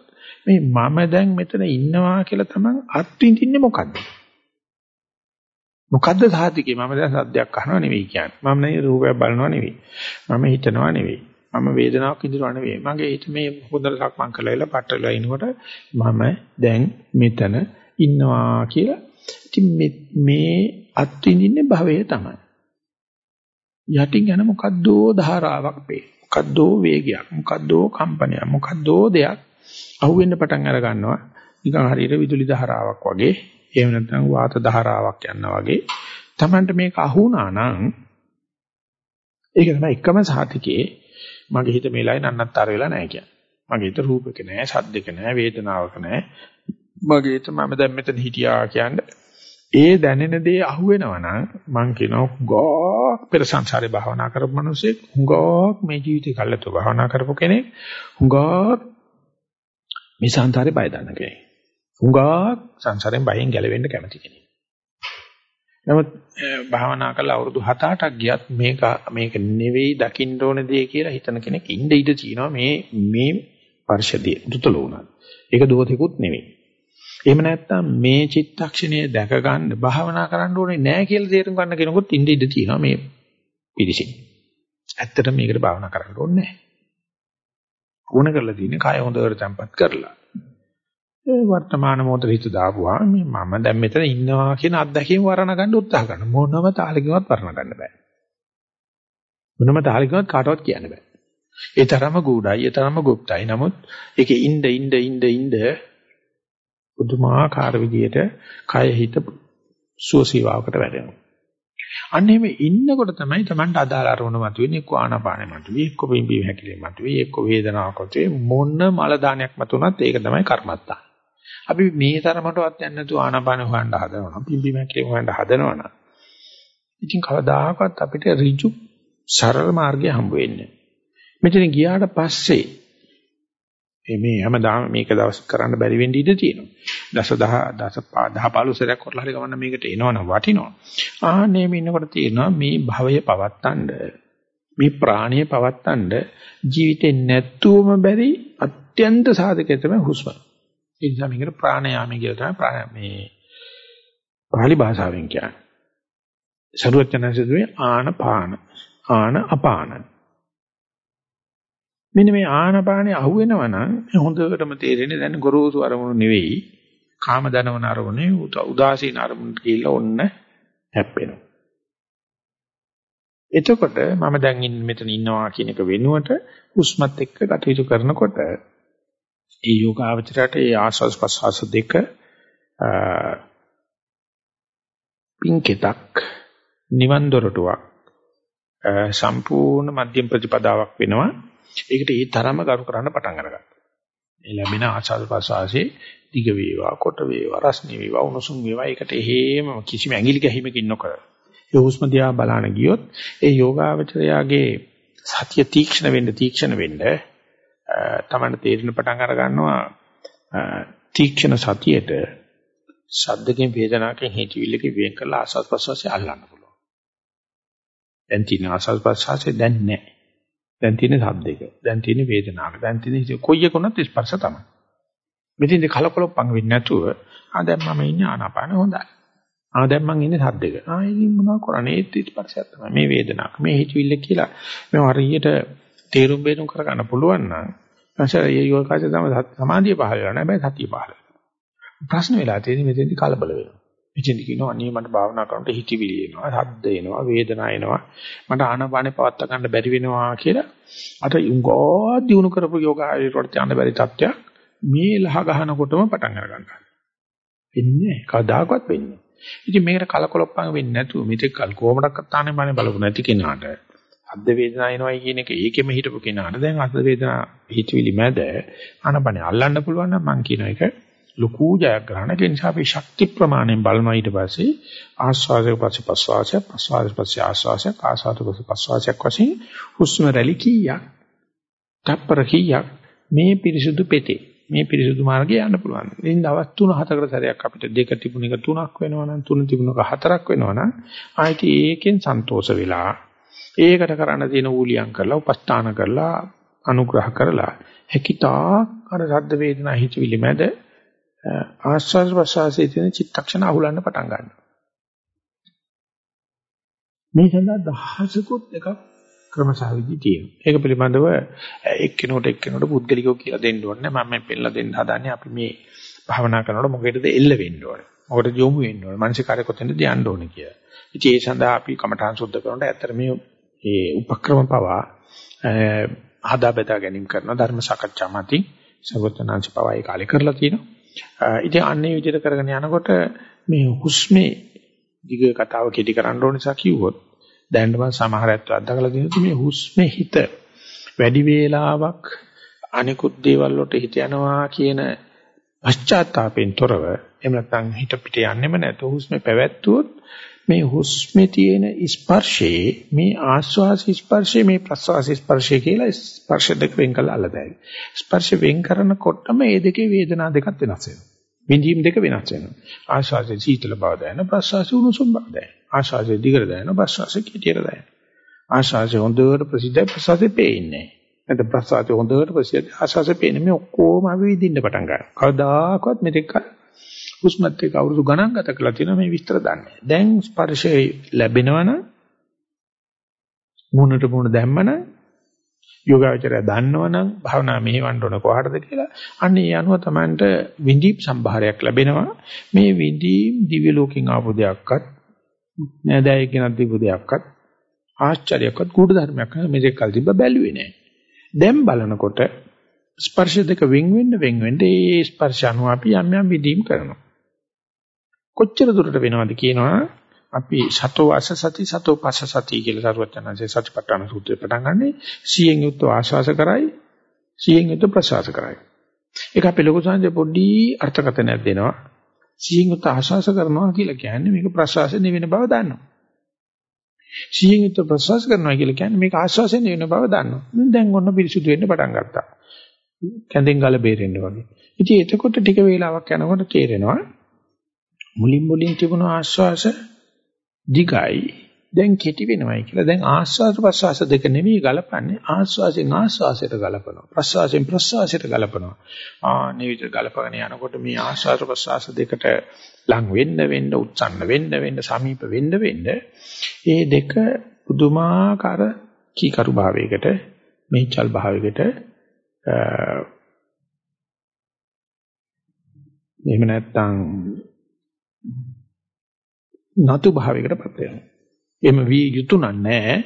මේ මම දැන් මෙතන ඉන්නවා කියලා තමන් අත්විඳින්නේ මොකද්ද මොකද්ද සාධිකේ? මම දැන් සද්දයක් අහනවා නෙවෙයි කියන්නේ. මම නේ රූපයක් බලනවා නෙවෙයි. මම හිතනවා නෙවෙයි. මම වේදනාවක් විඳිනවා නෙවෙයි. මගේ හිත මේ හොඳට සක්මන් කරලා ඉල පටලලා ඉනකොට මම දැන් මෙතන ඉන්නවා කියලා. ඉතින් මේ අත්විඳින්නේ භවය තමයි. යටින් යන මොකද්දෝ ධාරාවක් වේ. මොකද්දෝ වේගයක්, මොකද්දෝ කම්පනයක්, මොකද්දෝ දෙයක් අහුවෙන්න පටන් අර ගන්නවා. නිකන් හරියට විදුලි ධාරාවක් වගේ, එහෙම නැත්නම් වාත ධාරාවක් යනවා වගේ. Tamanට මේක අහුණා නම් ඒක තමයි එකම සාතිකේ මගේ හිත මේලයි නන්නත්තර වෙලා නැහැ කියන්නේ. මගේ හිත රූපක නැහැ, ශබ්දක නැහැ, වේදනාවක නැහැ. මගේ හිත මම දැන් මෙතන හිටියා කියන්නේ ඒ දැනෙන දේ අහුවෙනවා නම් මං කියනවා ගෝක් පෙර සංසාරේ භාවනා කරපු මිනිස්සෙක් හුඟක් මේ ජීවිතේ කල්ලාතෝ භාවනා කරපු කෙනෙක් හුඟක් මේ සංසාරේ බය දන්න කෙනෙක් හුඟක් සංසාරෙන් බයෙන් ගැලවෙන්න කැමති කෙනෙක්. නමුත් භාවනා කරලා අවුරුදු 7-8ක් ගියත් මේක මේක නෙවෙයි දකින්න ඕන දේ කියලා හිතන කෙනෙක් ඉඳ ඉඳ තිනවා මේ මේ පරිශදී දුතල උනත් ඒක දෝතිකුත් නෙවෙයි. එහෙම නැත්නම් මේ චිත්තක්ෂණය දැක ගන්න භාවනා කරන්න ඕනේ නැහැ කියලා තේරුම් ගන්න කෙනෙකුත් ඉන්න ඉඩ තියෙනවා මේ පිළිසින්. ඇත්තට මේකට භාවනා කරන්න ඕනේ නැහැ. ඕන කරලා තියෙන්නේ කය හොඳට තැම්පත් කරලා. ඒ වර්තමාන මොහොතේ හිත දාපුවා මේ මම දැන් මෙතන ඉන්නවා කියන අත්දැකීම වර්ණ ගන්න උත්සාහ කරන මොනම තාලකින්වත් වර්ණ ගන්න බෑ. මොනම තාලකින්වත් කාටවත් කියන්න බෑ. ඒ තරම ගුඩයි, ඒ තරම গুপ্তයි. නමුත් ඒකේ ඉඳ ඉඳ ඉඳ ඉඳ පුදුමාකාර විදියට කය හිත සුවසීවාවකට වැටෙනවා. අන්න එහෙම ඉන්නකොට තමයි Tamanට අදාළ අරමුණ මතුවෙන්නේ එක්ක ආනාපානෙ මතුවේ එක්ක පිම්බි හැකිලෙ මතුවේ එක්ක වේදනාවක් මතුවේ මොන මල දානයක් මතුනත් ඒක තමයි කර්මත්තා. අපි මේ තරමටවත් යන්නේ නැතුව ආනාපානෙ හොයන්න හදනවා පිම්බි හැකිලෙ හොයන්න හදනවා ඉතින් කවදාකවත් අපිට ඍජු සරල මාර්ගය හම්බ වෙන්නේ. මෙතන ගියාට පස්සේ මේ හැමදාම මේක දවස් කරන්න බැරි වෙන්න ඉඩ තියෙනවා. දස දහ දස 10 15 සැරයක් කරලා හරි ගමන්න මේකට එනවනම් වටිනවා. ආන්නේ මේ ඉන්නකොට තියෙනවා මේ භවය පවත්තන්න මේ ප්‍රාණය පවත්තන්න ජීවිතේ නැත්තුවම බැරි අත්‍යන්ත සාධකය තමයි හුස්ම. ඒ නිසා මේකට ප්‍රාණයාමය කියලා තමයි ප්‍රාණ මේ පාලි භාෂාවෙන් කියන්නේ. සරුවචනසදුවේ ආන පාන ආන අපාන මෙන්න මේ ආනපානේ අහුවෙනවා නම් හොඳටම තේරෙන්නේ දැන් ගොරෝසු අරමුණු නෙවෙයි කාම දනවන අරමුණේ උදාසීන අරමුණට ගිහිල්ලා ඔන්න හැප්පෙනවා. එතකොට මම දැන් මෙතන ඉන්නවා කියන එක වෙනුවට හුස්මත් එක්ක කටයුතු කරනකොට ඒ යෝගාවචරයට ඒ ආස්වාස් ප්‍රසවාස දෙක පින්කෙතක් නිවන් දොරටුවක් සම්පූර්ණ මධ්‍යම ප්‍රතිපදාවක් වෙනවා ඒකට ඒ තරම ගරු කරන්න පටන් අරගත්තා. මේ ලැබෙන ආචාර ප්‍රසවාසයේ දිග වේවා, කොට වේවා, රස්නි වේවා, උණුසුම් වේවා ඒකට එහෙම කිසිම ඇඟිලි ගැහිමකින් නොකර. ඒ හුස්ම දිහා බලන ගියොත් ඒ යෝගාවචරයාගේ සතිය තීක්ෂණ වෙන්න තීක්ෂණ වෙන්න තමන්න තේරෙන පටන් අර ගන්නවා තීක්ෂණ සතියේට ශබ්දකින් වේදනාවකින් හිතවිල්ලකින් වෙන් කරලා ආස්වාද ප්‍රසවාසය අල්ලන්න පුළුවන්. දැන් තියෙන ආස්වාද ප්‍රසවාසය දැන් නැහැ. දැන් තියෙන ශබ්දයක. දැන් තියෙන වේදනාවක. දැන් තියෙන කොයි එකුණත් ස්පර්ශ තමයි. මෙතෙන්ද කලකොලොප්පන් වෙන්නේ නැතුව ආ දැන් මම ඉන්නේ ආනාපාන හොඳයි. ආ දැන් මම ඉන්නේ ශබ්දයක. ආ ඉතින් මොනව කරන්නේ ඒත් ස්පර්ශයක් තමයි. මේ වේදනාවක්. මේ හිතවිල්ල කියලා මේ හරියට තේරුම් බේරුම් කරගන්න පුළුවන් නම් නැසර ඒ යෝගාචර තමයි සමාධිය පහළ වෙනවා. හැබැයි සතිය පහළ වෙනවා. ප්‍රශ්න වෙලා තියෙන්නේ මෙතෙන්දි කලබල වෙනවා. මෙතෙන්දි කියනවා අනේ මට භාවනා කරනකොට හිතවිලි එනවා, ශබ්ද එනවා, වේදනා එනවා. මට ආනපානේ පවත් ගන්න බැරි වෙනවා කියලා අර උංගෝ දිනු කරපු යෝගාචරයට යන්න බැරි තත්ත්වයක් මේ ලහ ගහනකොටම පටන් අර ගන්නවා. වෙන්නේ කවදාකවත් වෙන්නේ. ඉතින් මේකට කලකොලොප්පන් වෙන්නේ නැතුව මෙතෙක් කල් කොහොමඩක්වත් තානේ මනේ බලපු නැති කෙනාට අද්ද වේදනාව එනවයි කියන එක ඒකෙම හිටපු කෙනාට දැන් අද්ද වේදනාව හිතවිලි මැද ආනපනේ අල්ලන්න පුළුවන් නම් මම කියන එක ලොකු ජයග්‍රහණයක්. ඒ නිසා අපි ශක්ති ප්‍රමාණයෙන් බලනවා ඊට පස්සේ ආස්වාදයේ පස්සේ ප්‍රස්වාසය, ප්‍රස්වාසයේ පස්සේ ආස්වාසය, ආස්වාදයේ පස්සේ ප්‍රස්වාසයක් වශයෙන් හුස්ම රැලි කීයක්, තප්පර කීයක් මේ පිරිසුදු පෙතේ මේ පිරිසුදු මාර්ගය යන්න පුළුවන්. ඉතින් දවස් 3-4කට සැරයක් අපිට දෙක තිබුණ එක තුනක් වෙනවා නම් තුන තිබුණක හතරක් වෙනවා නම් ආයිත් ඒකෙන් සන්තෝෂ වෙලා ඒකට කරන්න තියෙන ඌලියම් කරලා උපස්ථාන කරලා අනුග්‍රහ කරලා හැකිතා අර සද්ද වේදනා හිතවිලි මැද ආස්වාද ප්‍රසආසයේ තියෙන චිත්තක්ෂණ අහුලන්න පටන් ගන්නවා. මේ සඳහා දහසකුත් එකක් ක්‍රමසාවිදි තියෙනවා. ඒක පිළිබඳව එක්කිනොට එක්කිනොට පුද්ගලිකව කියලා දෙන්න ඕනේ. මම මේ පෙන්නලා දෙන්න හදන්නේ අපි මේ භාවනා කරනකොට මොකේද එල්ල වෙන්න ඕනේ. මොකටද යොමු වෙන්න ඕනේ. මානසිකාරය කොතැනද යන්න ඕනේ කියලා. ඉතින් ඒ සඳහා අපි කමඨාන් සුද්ධ කරනකොට ඇත්තට මේ ඒ උපක්‍රම පවා හදා බෙදා ගැනීම කරන ධර්ම සාකච්ඡා මතින් සර්වඥාන්ස පවා ඒ කාලේ කරලා තියෙනවා. ඉතින් අන්නේ විදිහට කරගෙන යනකොට මේ හුස්මේ දිග කතාව කෙටි කරන්න ඕන නිසා කිව්වොත් දැන් මම සමහරත් අත්දකලා තියෙනවා මේ හුස්මේ හිත වැඩි වේලාවක් අනිකුත් දේවල් වලට හිත යනවා කියන පශ්චාත්තාපෙන් තොරව එහෙම නැත්නම් හිත පිට යන්නෙම නැතුව හුස්මේ පැවැත්වුවොත් මේ හුස්මේ තියෙන ස්පර්ශයේ මේ ආස්වාස ස්පර්ශයේ මේ ප්‍රස්වාස ස්පර්ශය කියලා ස්පර්ශ දෙක වෙන් කරලා අල්ලදැයි. ස්පර්ශ වෙන් කරනකොටම මේ දෙකේ වේදනා දෙකක් වෙනස් වෙනවා. විඳීම් දෙක වෙනස් වෙනවා. ආස්වාසයේ සීතල බව දැනෙන ප්‍රස්වාසයේ උණුසුම් බව දැනෙන. ආස්වාසයේ දිගට දැනෙන ප්‍රස්වාසයේ කෙටියට දැනෙන. ආස්වාසයේ හොඳට ප්‍රසිද්ධ ප්‍රස්වාසයේ පේන්නේ. නැත්නම් ප්‍රස්වාසයේ හොඳට ප්‍රසිද්ධ ආස්වාසයේ පේන්නේ මේ ඔක්කොම අපි විඳින්න පටන් ගන්නවා. කවදාකවත් මෙතෙක් හුස්මත් එක්ක අවුරුදු ගණන් ගත කළා තියෙනවා මේ විස්තර දන්නේ. දැන් ස්පර්ශය ලැබෙනවනම් මුණට මුණ දැම්මනම් යෝගාවචරය දන්නවනම් භාවනා මෙහෙවන්න ඕන කොහටද කියලා. අන්න ඒ අනුව Tamanට විඳීම් සම්භාරයක් ලැබෙනවා. මේ විඳීම් දිව්‍ය ලෝකෙන් ආපු දෙයක්වත් නෑදෑයෙක් ගෙනත් දීපු දෙයක්වත් ආශ්චර්යයක්වත් කූඩ ධර්මයක් මේක කල් තිබ්බ බැලුවේ නෑ. දැන් බලනකොට ස්පර්ශ දෙක වෙන් වෙන්න වෙන් වෙන්න ඒ ස්පර්ශ අනුව අපි යම් යම් විඳීම් කරනවා. කොච්චර දුරට වෙනවද කියනවා අපි සතෝ වාස සති සතෝ පස්ස සති කියලා සරුවචනanse සතිපට්ඨාන සූත්‍රය පටන් ගන්නෙ. සියෙන් යුක්ත ආශ්වාස කරයි සියෙන් යුක්ත ප්‍රශ්වාස කරයි. ඒක අපි ලොකු සංජය පොඩි අර්ථකථනයක් දෙනවා. සියෙන් යුක්ත ආශ්වාස කරනවා කියලා කියන්නේ මේක ප්‍රශ්වාස නෙවෙන බව දන්නවා. සියෙන් යුක්ත ප්‍රශ්වාස කරනවා කියලා කියන්නේ මේක ආශ්වාස නෙවෙන බව දන්නවා. මම දැන් ඔන්න පිරිසුදු වෙන්න පටන් ගත්තා. කැඳෙන් ගල බේරෙන්න වගේ. ඉතින් එතකොට ටික වේලාවක් යනකොට තේරෙනවා මුලින් මුලින් තිබුණු ආශ්වාස දිගයි දැන් කෙටි වෙනවයි කියලා. දැන් ආස්වාද ප්‍රසවාස දෙක නෙමෙයි ගලපන්නේ ආස්වාසෙන් ආස්වාසයට ගලපනවා. ප්‍රසවාසයෙන් ප්‍රසවාසයට ගලපනවා. ආ නිවිත ගලපගෙන යනකොට මේ ආස්වාද ප්‍රසවාස දෙකට ලං වෙන්න වෙන්න උත්සන්න වෙන්න වෙන්න සමීප වෙන්න වෙන්න මේ දෙක පුදුමාකාර කීකරු භාවයකට මේචල් භාවයකට එහෙම නැත්නම් නතු භාවයකටපත් වෙනවා. එහෙම විය යුතු නැහැ.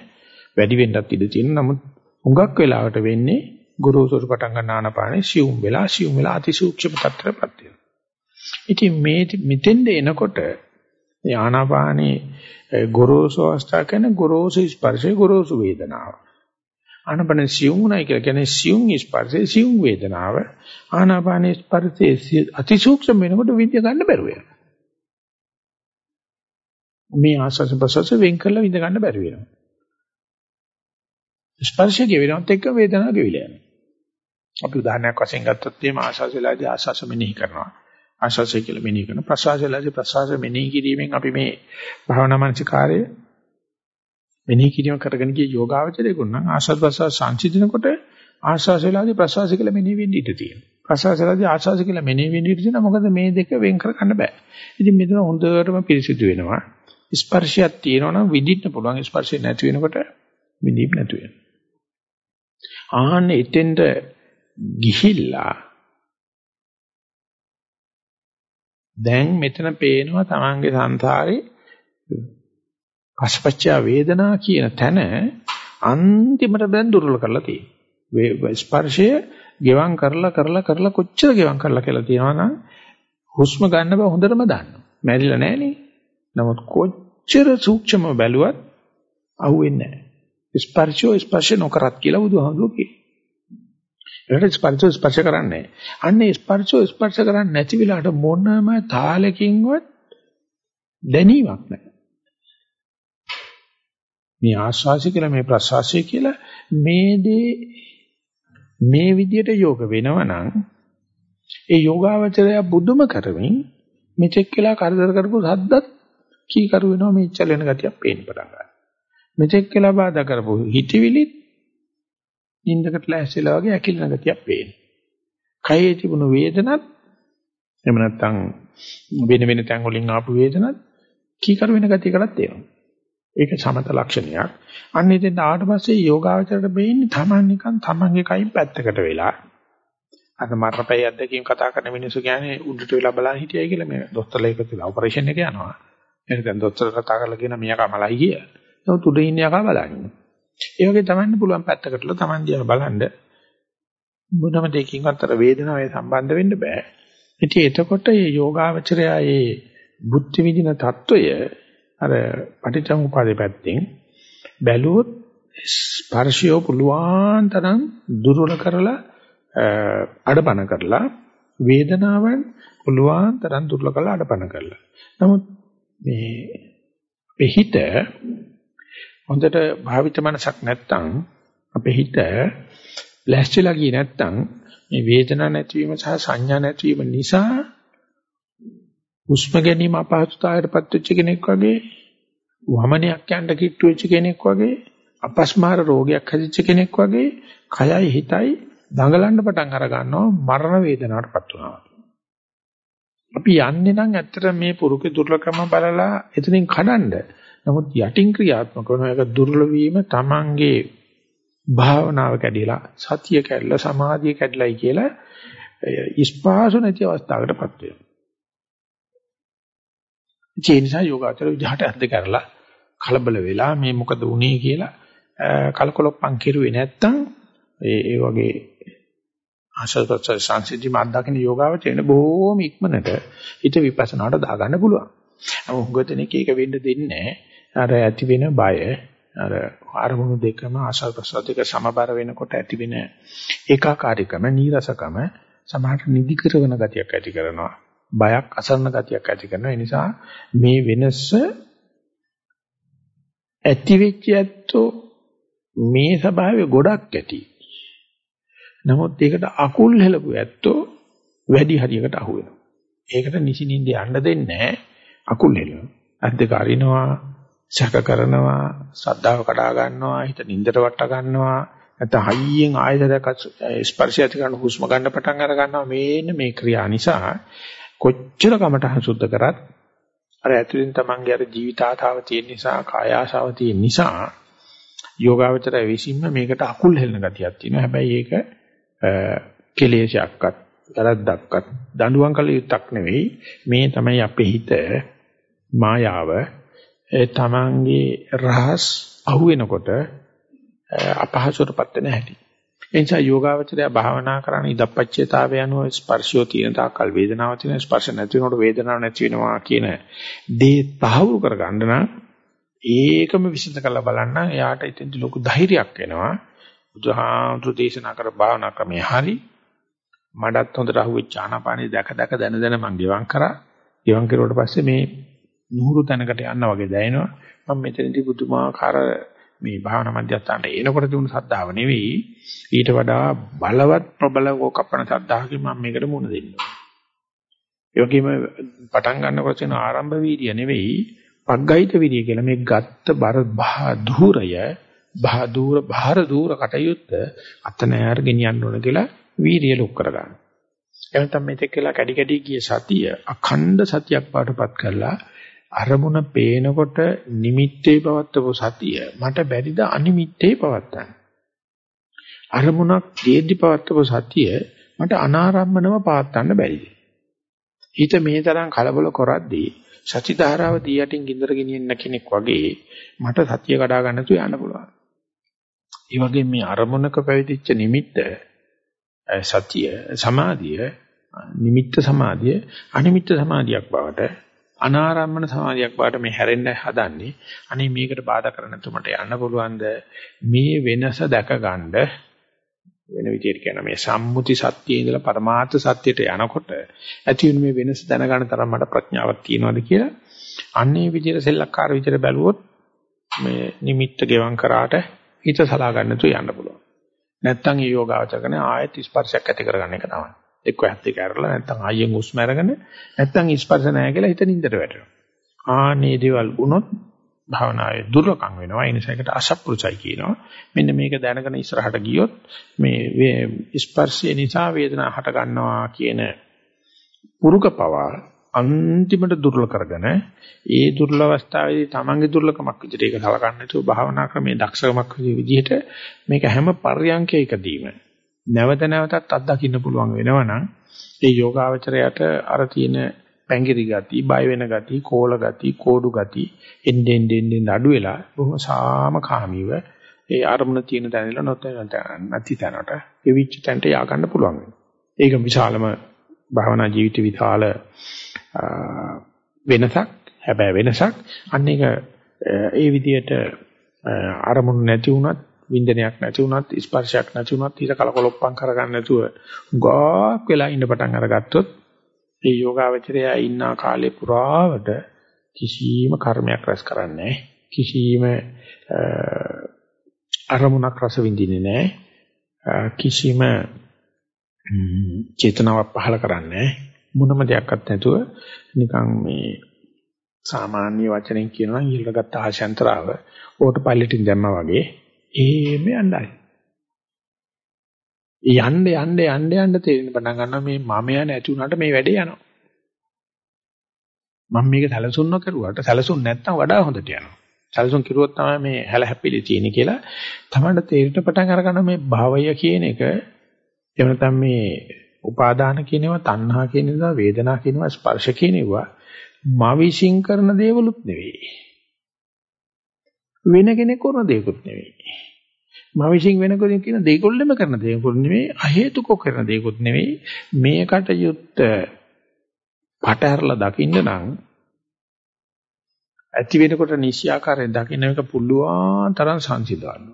වැඩි වෙන්නත් ඉඩ තියෙන. නමුත් හුඟක් වෙලාවට වෙන්නේ ගුරුසුරු පටන් ගන්න ආනපානේ සියුම් වෙලා සියුම් වෙලා අතිසූක්ෂම තත්ත්වයටපත් වෙනවා. ඉතින් මේ මෙතෙන්ද එනකොට ආනාපානේ ගොරෝසු අවස්ථා කියන ගොරෝසු ස්පර්ශේ ගොරෝසු වේදනාව. ආනාපාන සියුම් උනායි කියලා කියන්නේ සියුම් ස්පර්ශේ සියුම් වේදනාව. ආනාපානේ ස්පර්ශේ අතිසූක්ෂම වෙනකොට විද්‍ය ගන්න බැරුව යනවා. මේ ආස්වාද ප්‍රසවාස වෙන් කරලා විඳ ගන්න බැරි වෙනවා. ස්පර්ශය ගෙවෙනවත් එක්ක වේදනාව ගෙවිලා යනවා. අපි උදාහරණයක් වශයෙන් ගත්තොත් මේ ආස්වාද වෙලාදී ආස්වාස මෙනෙහි කරනවා. ආස්වාසය කියලා මෙනෙහි කරනවා. ප්‍රසවාස වෙලාදී ප්‍රසවාස මෙනෙහි කිරීමෙන් අපි මේ භාවනා මානසිකාරය මෙනෙහි කිරීම කරගෙන ගිය යෝගාවචරයේ ගුණ ආස්වාද ප්‍රසවාස සංසිඳනකොට ආස්වාස වෙලාදී ප්‍රසවාස කියලා මෙනෙහි වෙන්න ඉඩ තියෙනවා. ප්‍රසවාස වෙලාදී ආස්වාස කියලා මෙනෙහි වෙන්න ඉඩ තියෙනවා. මොකද මේ දෙක වෙන් කර ගන්න බෑ. ඉතින් මෙතන හොඳටම පිරිසිදු වෙනවා. ස්පර්ශයක් තියෙනවා නම් විඳින්න පුළුවන් ස්පර්ශය නැති වෙනකොට විඳීම නැතු වෙනවා. ආහන්න එතෙන්ට ගිහිල්ලා දැන් මෙතන පේනවා තමන්ගේ සංසාරේ පස්පච්චා වේදනා කියන තැන අන්තිමට දැන් දුර්වල කරලා තියෙනවා. ස්පර්ශය ගෙවම් කරලා කරලා කරලා කොච්චර ගෙවම් කරලා කියලා තියෙනවා නම් හුස්ම ගන්න බව හොඳටම දන්නවා. මැරිලා නැහනේ. නමුත් කොච්චර සූක්ෂම බැලුවත් අහුවෙන්නේ නැහැ. ස්පර්ශෝ ස්පර්ශ නොකරත් කියලා බුදුහාමුදුරුවෝ කියනවා. ඒකට ස්පර්ශෝ ස්පර්ශ කරන්නේ අන්නේ ස්පර්ශෝ ස්පර්ශ කරන්නේ නැති වෙලාවට මොනම තාලකින්වත් දැනීමක් නැහැ. මේ ආස්වාසි කියලා මේ ප්‍රසවාසය කියලා මේ දේ මේ විදියට යෝග වෙනවනම් ඒ යෝගාවචරය බුදුම කරමින් මෙතෙක් කියලා කරදර කරපු සද්දත් කීකරු වෙනවා මේ ඉච්ඡල වෙන ගතියක් පේන්න පටන් ගන්නවා. මෙතෙක් කියලා බාධා කරපු හිතවිලිත් නින්දකට ලෑස්තිලා වගේ ඇකිලෙන ගතියක් පේනවා. කයේ තිබුණු වේදනත් එහෙම නැත්නම් වෙන වෙන තැන් වලින් ආපු වේදනත් කීකරු වෙන ගතියකටත් එනවා. ඒක සමත ලක්ෂණයක්. අන්න ඉතින් ආවට පස්සේ යෝගාවචරයට වෙන්නේ Taman නිකන් Tamanගේ කයින් පැත්තකට වෙලා අර මරණපැයි අධ්‍යක්ෂකින් කතා කරන මිනිස්සු කියන්නේ උඩට වෙලා බලන් හිටියයි කියලා මේ දොස්තරලා එකතු වෙලා ඔපරේෂන් එක යනවා. එහෙනම් දැන් දොස්තර කතා කරලා කියන මියා කමලයි කිය. නමුත් උඩ ඉන්න යකා බලන්නේ. ඒ වගේ තමන්න පුළුවන් පැත්තකටලා තමන් දිහා බලන්න මොනම දෙකින් අතර වේදනාවේ සම්බන්ධ වෙන්න බෑ. ඉතින් එතකොට මේ යෝගාවචරයා මේ බුද්ධ විදින తত্ত্বය අර පටිච්චසමුපාදේ පැත්තෙන් බැලුවොත් ස්පර්ශය පුළුවන් තරම් දුර්වල කරලා අඩපණ කරලා වේදනාවන් පුළුවන් තරම් දුර්වල කරලා අඩපණ කරලා. නමුත් මේ අපේ හිත හොඳට භාවිත මනසක් නැත්තම් අපේ හිත ලැස්තිලා ගියේ නැත්තම් මේ වේදනාවක් නැතිවීම සහ සංඥා නැතිවීම නිසා හුස්ම ගැනීම අපහසුතාවයටපත් වෙච්ච කෙනෙක් වගේ වමනයක් යන්න කිට්ටු වෙච්ච කෙනෙක් වගේ අපස්මාර රෝගයක් හැදිච්ච කෙනෙක් වගේ කයයි හිතයි දඟලන්න පටන් අර ගන්නවා මරණ වේදනාවටපත් වෙනවා. අපි යන්නේ නම් ඇත්තට මේ පුරුකේ දුර්ලභකම බලලා එතනින් කඩන්න. නමුත් යටින් ක්‍රියාත්මක වෙන එක දුර්ලභ වීම Tamange භාවනාව කැඩිලා සතිය කැඩලා සමාධිය කැඩලයි කියලා ඉස්පාසු නැති අවස්ථාවකටපත් වෙනවා. ඒ නිසා යෝගාචර විදිහට අද්ද කරලා කලබල වෙලා මේ මොකද වුනේ කියලා කලකොලොප්පන් කෙරුවේ නැත්තම් ඒ ඒ වගේ ආශස්වත්ස සංසිද්ධි මාද්දකින යෝගාවචරණ බොහෝම ඉක්මනට හිත විපස්සනාට දාගන්න පුළුවන්. නමුත් හුඟතෙනෙක් ඒක වෙන්න දෙන්නේ අර ඇති වෙන බය අර ආරමුණු දෙකම ආශස්වත්ස දෙක සමබර වෙනකොට ඇති වෙන ඒකාකාරීකම නීරසකම සමහරට නිදි කරන ගතියක් ඇති කරනවා. බයක් අසරණ ගතියක් ඇති කරනවා. ඒ නිසා මේ වෙනස ඇති වෙච්ච ඇත්තෝ මේ ස්වභාවය ගොඩක් ඇති. නමුත් ඒකට අකුල් හෙලපු ඇත්තෝ වැඩි හරියකට අහු වෙනවා. ඒකට නිසිනින්ද යන්න දෙන්නේ නැහැ. අකුල් හෙලනවා. අද්දක අරිනවා, සැක කරනවා, ශ්‍රද්ධාව කඩා ගන්නවා, හිත නින්දට වට ගන්නවා. නැත්නම් හයියෙන් ආයතනයක් ස්පර්ශය ඇති කරන හුස්ම ගන්න පටන් අර ගන්නවා. මේන්න මේ ක්‍රියා නිසා කොච්චර කමටහන් සුද්ධ කරත් අර ඇතුලින් තමන්ගේ අර ජීවිතාතාව තියෙන නිසා කාය ආශාව තියෙන නිසා යෝගාවචරය විසින්ම මේකට අකුල් හෙලන ගතියක් තියෙනවා. හැබැයි ඒක කෙලේශයක්වත් වැරද්දක්වත් දඬුවම් කළ යුත්තක් නෙවෙයි. මේ තමයි අපේ හිත මායාව තමන්ගේ රහස් අහුවෙනකොට අපහසුරපත් වෙන හැටි. එනිසා යෝගාවචරය භාවනා කරන ඉදප්පච්චේතාවය අනුව ස්පර්ශය තියෙන තාකල් වේදනාව තියෙන ස්පර්ශ නැති වෙනකොට වේදනාවක් නැති වෙනවා කියන දේ තහවුරු කරගන්න නම් ඒකම විසඳ කරලා බලන්න එයාට ඉතින් ලොකු ධෛර්යයක් එනවා බුදුහාමුදුරු දේශනා කර භාවනා ක්‍රමයේ හරි මඩත් හොඳට අහුවෙච්ච ආනාපානිය දැක දැක දැන දැන මං ගෙවම් කරා. ගෙවම් කරුවට පස්සේ මේ නුහුරු තැනකට යන්න වගේ දැනෙනවා. මම මෙතනදී බුදුමාකාර මේ භාවනා මධ්‍යස්ථානට එනකොට තිබුණු සද්ධාව නෙවෙයි. ඊට වඩා බලවත් ප්‍රබලව කපන සද්ධාහකින් මම මේකට මුණ දෙන්න ඒ වගේම පටන් ගන්නකොට වෙන ආරම්භ වීර්ය නෙවෙයි පග්ගහිත වීර්ය කියලා මේ ගත්ත බර ධූරය බහ දූර බාහිර දූර කටයුත්ත අතනෑර ගෙනියන්න ඕන කියලා වීර්ය ලොක් කරගන්න. එහෙනම් මේක කියලා කැඩි කැඩි ගිය සතිය අඛණ්ඩ සතියක් පාටපත් කරලා අරමුණ පේනකොට නිමිත්තේ පවත්වපු සතිය මට බැරිද අනිමිත්තේ පවත්තන්න. අරමුණක් දීර්ඝ පවත්වපු සතිය මට අනාරම්මනව පවත්තන්න බැරිද? හිත මේ තරම් කලබල කරද්දී සති ධාරාව දී යටින් ගින්දර ගෙනියන්න කෙනෙක් වගේ මට සතිය කඩා ගන්න තු යන්න පුළුවන්. ඒ වගේ මේ අරමුණක පැවිදිච්ච නිමිත්ත සතිය සමාධිය නිමිත්ත සමාධිය අනිමිත්ත සමාධියක් බවට අනාරම්මන සමාධියක් බවට මේ හැරෙන්න හදන්නේ. අනේ මේකට බාධා කරන තුමට යන්න පුළුවන්ද? මේ වෙනස දැක ගන්න වෙන විදිහට කියන මේ සම්මුති සත්‍යයේ ඉඳලා පරමාර්ථ සත්‍යයට යනකොට ඇති වෙන මේ වෙනස දැනගන්න තරම් මට ප්‍රඥාවක් තියෙනවද කියලා අන්නේ විදිහට සෙල්ලක්කාර විදිහට බැලුවොත් මේ නිමිත්ත ගෙවම් කරාට හිත සලා ගන්න තු යන්න පුළුවන්. නැත්තම් මේ යෝගාවචර කරන ආයත ස්පර්ශයක් ඇති කරගන්න එක තමයි. එක්ක ඇත්ත එක ඇරලා නැත්තම් ආයෙන් උස්ම අරගෙන නැත්තම් ස්පර්ශ නැහැ කියලා හිත නින්දට වැටෙනවා. ආනේ දේවල් වුණොත් භාවනාවේ දුර්ලකම් වෙනවා. ඒ නිසා ඒකට අසප්පුරුචයි කියනවා. මෙන්න මේක දැනගෙන ඉස්සරහට ගියොත් මේ ස්පර්ශය නිසා වේදනාව හට ගන්නවා කියන පුරුක පවා අන්තිමට දුර්වල කරගෙන ඒ දුර්වල අවස්ථාවේදී තමන්ගේ දුර්ලකමක් විදිහට ඒක සලකන්නේ නැතුව භාවනා ක්‍රමයේ දක්ෂකමක් විදිහට මේක හැම පර්යංකයකදීම නැවත නැවතත් අත්දකින්න පුළුවන් වෙනවනම් ඒ යෝගාවචරයට අර තියෙන පැංගිරි ගති, බය වෙන ගති, කෝල ගති, කෝඩු ගති එන්නේ එන්නේ අඩු වෙලා බොහොම සාමකාමීව ඒ අරමුණ තියෙන තැනල නැති තැනට එවිච්ච තැනට යා ගන්න පුළුවන් වෙනවා. ඒක විශාලම භාවනා ජීවිත විශාල වෙනසක් හැබැයි වෙනසක්. අන්න ඒක ඒ විදිහට අරමුණු නැති වුණත් වින්දනයක් නැති වුණත් ස්පර්ශයක් නැති වුණත් ඊට කලකොලොප්පම් කරගන්න නැතුව ගොක් වෙලා ඉන්න පටන් අරගත්තොත් මේ යෝගාවචරය ඉන්න කාලේ පුරාවට කිසිම කර්මයක් රැස් කරන්නේ කිසිම අරමුණක් රස විඳින්නේ නැහැ. කිසිම චේතනාවක් පහළ කරන්නේ මොනම දෙයක්වත් නැතුව නිකන් මේ සාමාන්‍ය වචනෙන් කියනවා ඉල්ලගත් ආශයන්තරාව ඕටෝ පයිලට්ින් දැම්මා වගේ එහෙම යන්නයි. යන්න යන්න යන්න යන්න තේරෙන පටන් ගන්නවා මේ මමයා නැති වුණාට මේ වැඩේ යනවා. මම මේක සැලසුම් නොකරුවාට සැලසුම් නැත්තම් වඩා හොඳට යනවා. සැලසුම් කිරුවොත් තමයි මේ හැල හැපිලි තියෙන්නේ කියලා තමයි තේරෙන්න පටන් අරගන්න මේ භවය කියන එක එහෙම නැත්නම් මේ උපාදාන කියනවා තණ්හා කියනවා වේදනා කියනවා ස්පර්ශ කියනවා මා විශ්ින් කරන දේවලුත් නෙවෙයි. වෙන කෙනෙක් කරන දේකුත් නෙවෙයි. මා විශ්ින් වෙන කෙනෙක් කියන දේකොල්ලෙම කරන දේකුත් නෙවෙයි අහේතුක කරන දේකුත් නෙවෙයි. මේකට යුත් පටහැරලා දකින්න නම් ඇති වෙනකොට නිශ්‍යාකාරයෙන් දකින්න එක පුළුවන් තරම් සංසිඳවන්න.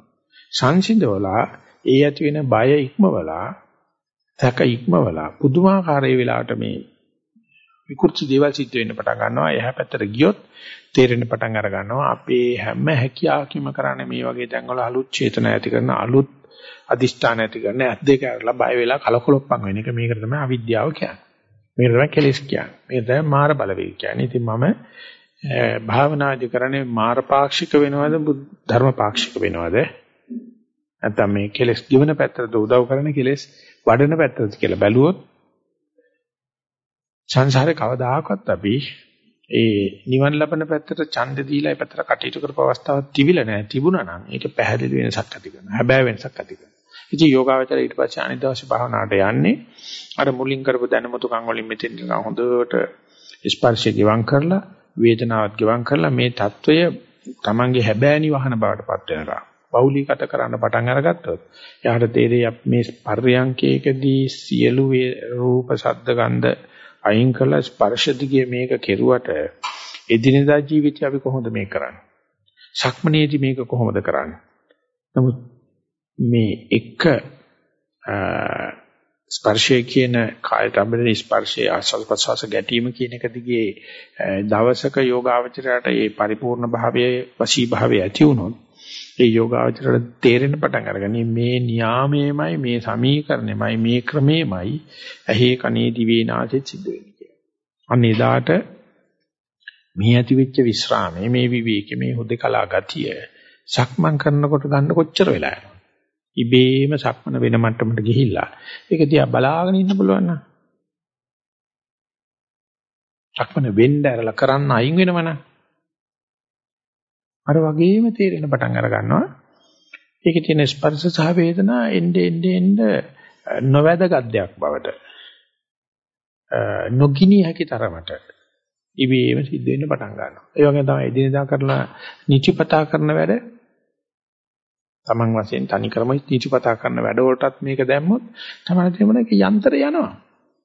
සංසිඳවලා ඒ ඇති වෙන බය ඉක්මවලා සැක ඉක්මවලා පුදුමාකාර ඒ වෙලාවට මේ විකෘති දේවල් සිද්ධ වෙන්න පටන් ගන්නවා. එහා පැත්තට ගියොත් තේරෙන්න පටන් අර ගන්නවා. අපේ හැම හැකියාවකම කරන්නේ මේ වගේ තැන්වල අලුත් චේතන ඇති කරන අලුත් අදිෂ්ඨාන ඇති කරන ඇත් දෙක අරලා බය වෙලා කලකොලොප්පන් වෙන එක මේකට තමයි අවිද්‍යාව කියන්නේ. මේක තමයි කෙලෙස් කියන්නේ. මේක තමයි මාර බලවේග කියන්නේ. ඉතින් මම භාවනාදි කරන්නේ මාර පාක්ෂික වෙනවද ධර්ම පාක්ෂික වෙනවද? නැත්නම් මේ කෙලෙස් ජීවන පැත්තට උදව් කරන කෙලෙස් වඩන පැත්තද කියලා බැලුවොත් සංසාරේ කවදාකවත් අපි ඒ නිවන් ලබන පැත්තට ඡන්ද දීලා ඒ පැත්තට කටයුතු කරපු අවස්ථාවක් තිබිලා නැහැ. තිබුණා නම් ඒක පැහැදිලි වෙනසක් ඇති කරනවා. හැබැයි වෙනසක් ඇති කරනවා. ඉතින් යෝගාවචර ඊට පස්සේ අනිත් දවසේ භාවනාවට යන්නේ අර මුලින් කරපු දැනුමුතුකම් වලින් මෙතෙන් හොඳට ස්පර්ශය ගිවං කරලා වේදනාවත් ගිවං කරලා මේ తত্ত্বය Tamange හැබෑනි වහන බවට පත් වෙනවා. බෞලිකත කරන්න පටන් අරගත්තොත් එයාට තේරෙයි මේ පර්යංකයකදී සියලු රූප ශබ්ද ගන්ධ අයින් කළ ස්පර්ශ දිගේ මේක කෙරුවට එදිනෙදා ජීවිතය අපි කොහොමද මේක කරන්නේ? සක්මනේදී මේක කොහොමද කරන්නේ? නමුත් මේ එක ස්පර්ශය කියන කායට අඹරන ස්පර්ශයේ ආස්වාද ප්‍රසවාස ගැටීම කියන එක දිගේ දවසක යෝගාවචරයට ඒ පරිපූර්ණ භාවයේ වශී භාවයේ ඇති වුණොත් ඒ යෝගාවචරයට තේරෙන පටන් අරගනි මේ න්යාමයේමයි මේ සමීකරණයමයි මේ ක්‍රමයේමයි ඇහි කනේ දිවේ නාසෙත් සිද්ධ වෙන්නේ කියලා. අන්න එදාට මේ ඇති වෙච්ච විස්රාමයේ මේ විවේකයේ මේ හුදකලා ගතිය සක්මන් කරනකොට ගන්න කොච්චර වෙලා යනවද? ඉබේම සක්මන වෙන මට්ටමට ගිහිල්ලා ඒක දිහා බලාගෙන ඉන්න පුළුවන් නම් සක්මන වෙන්න ඇරලා කරන්න අයින් වෙනවනම් අර වගේම තේරෙන පටන් අර ගන්නවා. ඒකේ තියෙන ස්පර්ශ සහ වේදනා එnde ende ende නොවැදගත් දෙයක් බවට නොගිනි හැකි තරමට ඉබේම සිද්ධ වෙන්න පටන් ගන්නවා. ඒ වගේ තමයි එදිනෙදා කරලා නිචිපතා කරන වැඩ Taman වශයෙන් තනි ක්‍රම නිචිපතා කරන වැඩ වලටත් මේක දැම්මොත් තමයි තේමන ඒක යන්ත්‍රය යනවා.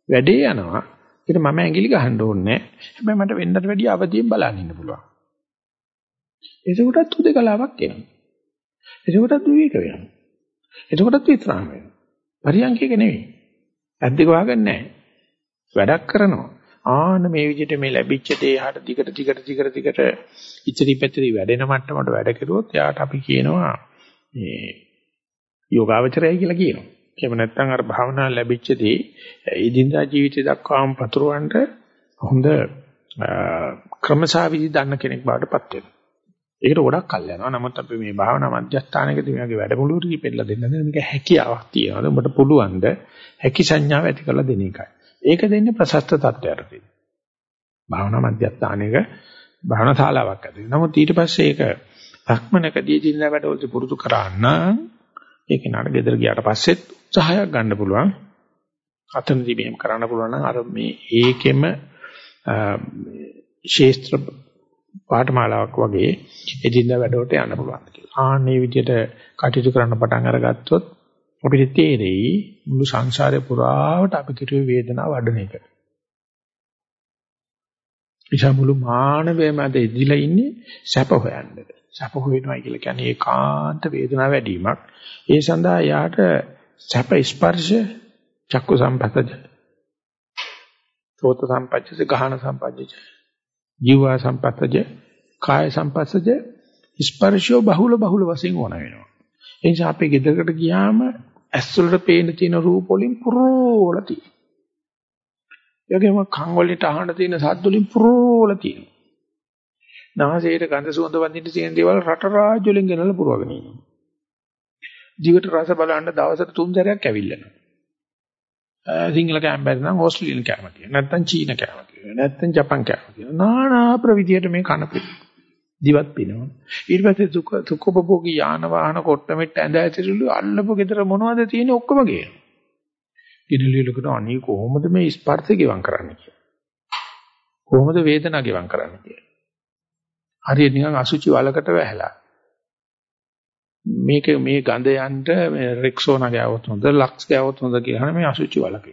වැඩේ යනවා. ඒක මම ඇඟිලි ගහන්න ඕනේ නැහැ. හැබැයි මට වෙන්නට වැඩිය අවදියෙන් බලන්න ඉන්න පුළුවන්. එතකොටත් උදේකලාවක් එනවා. එතකොටත් විවේක වෙනවා. එතකොටත් විස්රාම වෙනවා. පරියන්කේක නෙවෙයි. ඇද්දක වහගන්නේ නැහැ. වැඩක් කරනවා. ආන මේ විදිහට මේ ලැබිච්ච දේ හට දිගට දිගට දිගට දිගට ඉතිරි පැතිරි වැඩෙන මට්ටමට වැඩ කෙරුවොත් එයාට අපි කියනවා මේ යෝගාවචරයයි කියලා කියනවා. එහෙම නැත්නම් අර භාවනා ලැබිච්ච දේ ඉදින්දා ජීවිතය දක්වාම පතුරවන්න හොඳ ක්‍රමසාවිදි දන්න කෙනෙක් බවට පත් වෙනවා. ඒකට ගොඩක් කල් යනවා. නමුත් අපි මේ භාවනා මධ්‍යස්ථානයකදී මේ වගේ වැඩමුළුවකදී පෙන්නලා දෙන්න මේක හැකියාවක් තියෙනවා. උඹට පුළුවන් ද හැකි සංඥාව ඇති කරලා දෙන එකයි. ඒක දෙන්නේ ප්‍රසස්ත තත්ත්වයටදී. භාවනා මධ්‍යස්ථානයක භාවනා ශාලාවක් ඇති. නමුත් ඊට පස්සේ ඒක රක්මනකදී දිනදා වැඩවලට පුරුදු කරා නම් ඒක නඩ ගෙදර ගියාට පස්සෙත් උත්සාහයක් ගන්න පුළුවන්. අතනදී මෙහෙම කරන්න පුළුවන් නම් අර මේ ඒකෙම ශේස්ත්‍ර පාඨමාලාවක් වගේ එදිනදා වැඩවලට යන්න පුළුවන් කියලා. ආන්නේ විදිහට කටයුතු කරන්න පටන් අරගත්තොත් අපිට තේරෙයි මුළු සංසාරේ පුරාවට අපි කිරුවේ වේදනාව වඩන එක. නිසා මුළු මානවයම අද ඉදිලා ඉන්නේ සැප හොයන්න. සැප හොයනවා කියලා කියන්නේ ඒකාන්ත වේදනාව වැඩිවීමක්. ඒ සඳහා යාට සැප ස්පර්ශ චක්කු සම්පතජ සෝත සම්පජ්ජස ගහන සම්පජ්ජස ජීවා සම්පතජ කාය සම්පස්සජ ස්පර්ශෝ බහුල බහුල වශයෙන් ඕන වෙනවා. ඒ නිසා අපි ගෙදරකට ගියාම ඇස් වලට පේන තියෙන රූප වලින් පුරෝල තියෙනවා. යෝගෙම කන් වලට අහන්න තියෙන සද්ද වලින් පුරෝල තියෙනවා. නාසයට ගඳ සුවඳ වඳින්න තියෙන දේවල් රට රාජ්‍ය වලින් ගෙනල්ලා පුරවගෙන ඉන්නවා. ජීවිත රස බලන්න දවසට තුන් සැරයක් ඇවිල්ලනවා. සිංහල කෑම බැරි නම් ඕස්ට්‍රේලියානු කෑම තියෙනවා. නැත්නම් චීන කෑම තියෙනවා. නැත්නම් ජපන් කෑම තියෙනවා. নানা ප්‍රවිධියට මේ කනපු දිවත් පිනවන. ඊට පස්සේ දුක දුකපභෝගී යාන වාහන කොට්ටමෙට්ට ඇඳ ඇතිරිලු අල්ලපු ගෙදර මොනවද තියෙන්නේ ඔක්කොම ගේනවා. ගිනලිලකට අනේ කොහොමද මේ ස්පර්ශ ගෙවම් කරන්නේ කියලා. කොහොමද වේදනාව ගෙවම් කරන්නේ කියලා. හරියට නිකන් අසුචි වලකට වැහැලා. මේක මේ ගඳ යන්න මේ රෙක්සෝනා ගෑවොත් හොඳ ලක්ස් ගෑවොත් හොඳ කියලා මේ අසුචි වලක.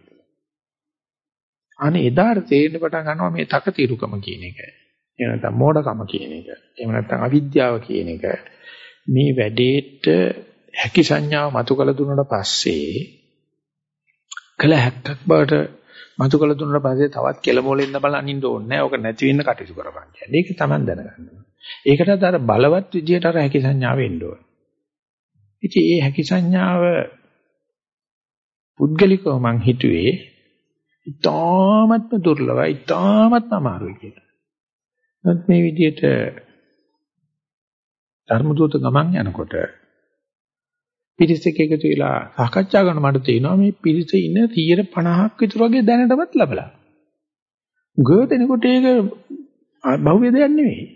අනේ එදාට තේරෙන්න පටන් ගන්නවා මේ තකතිරුකම කියන එක. එහෙම නැත්නම් මෝඩකම කියන එක. එහෙම නැත්නම් අවිද්‍යාව කියන එක. මේ වැඩේට හැකි සංඥාව මතු කළ දුන්නාට පස්සේ කළ හැක්කක් බවට මතු කළ දුන්නාට පස්සේ තවත් කෙලමෝලෙන්න බලන්න ඉන්න ඕනේ නැහැ. ඕක නැති වෙන්න කටයුතු කරපන් කියන්නේ. ඒක තමයි දැනගන්න. ඒකටත් අර බලවත් විදියට අර හැකි සංඥාව එන්න ඕනේ. ඉතින් ඒ හැකි සංඥාව පුද්ගලිකව මං හිතුවේ ඉතාමත්ම දුර්ලභයි, ඉතාමත්ම අමාරුයි කියලා. නමුත් මේ විදිහට ධර්මදූත ගමන් යනකොට පිරිසක එකතු වෙලා සාකච්ඡා කරන මට තේරෙනවා මේ පිරිස ඉන්න 150ක් විතර වගේ දැනටමත් ලැබලා. ගොඩේනකොට ඒක බහුවේ දෙයක් නෙවෙයි.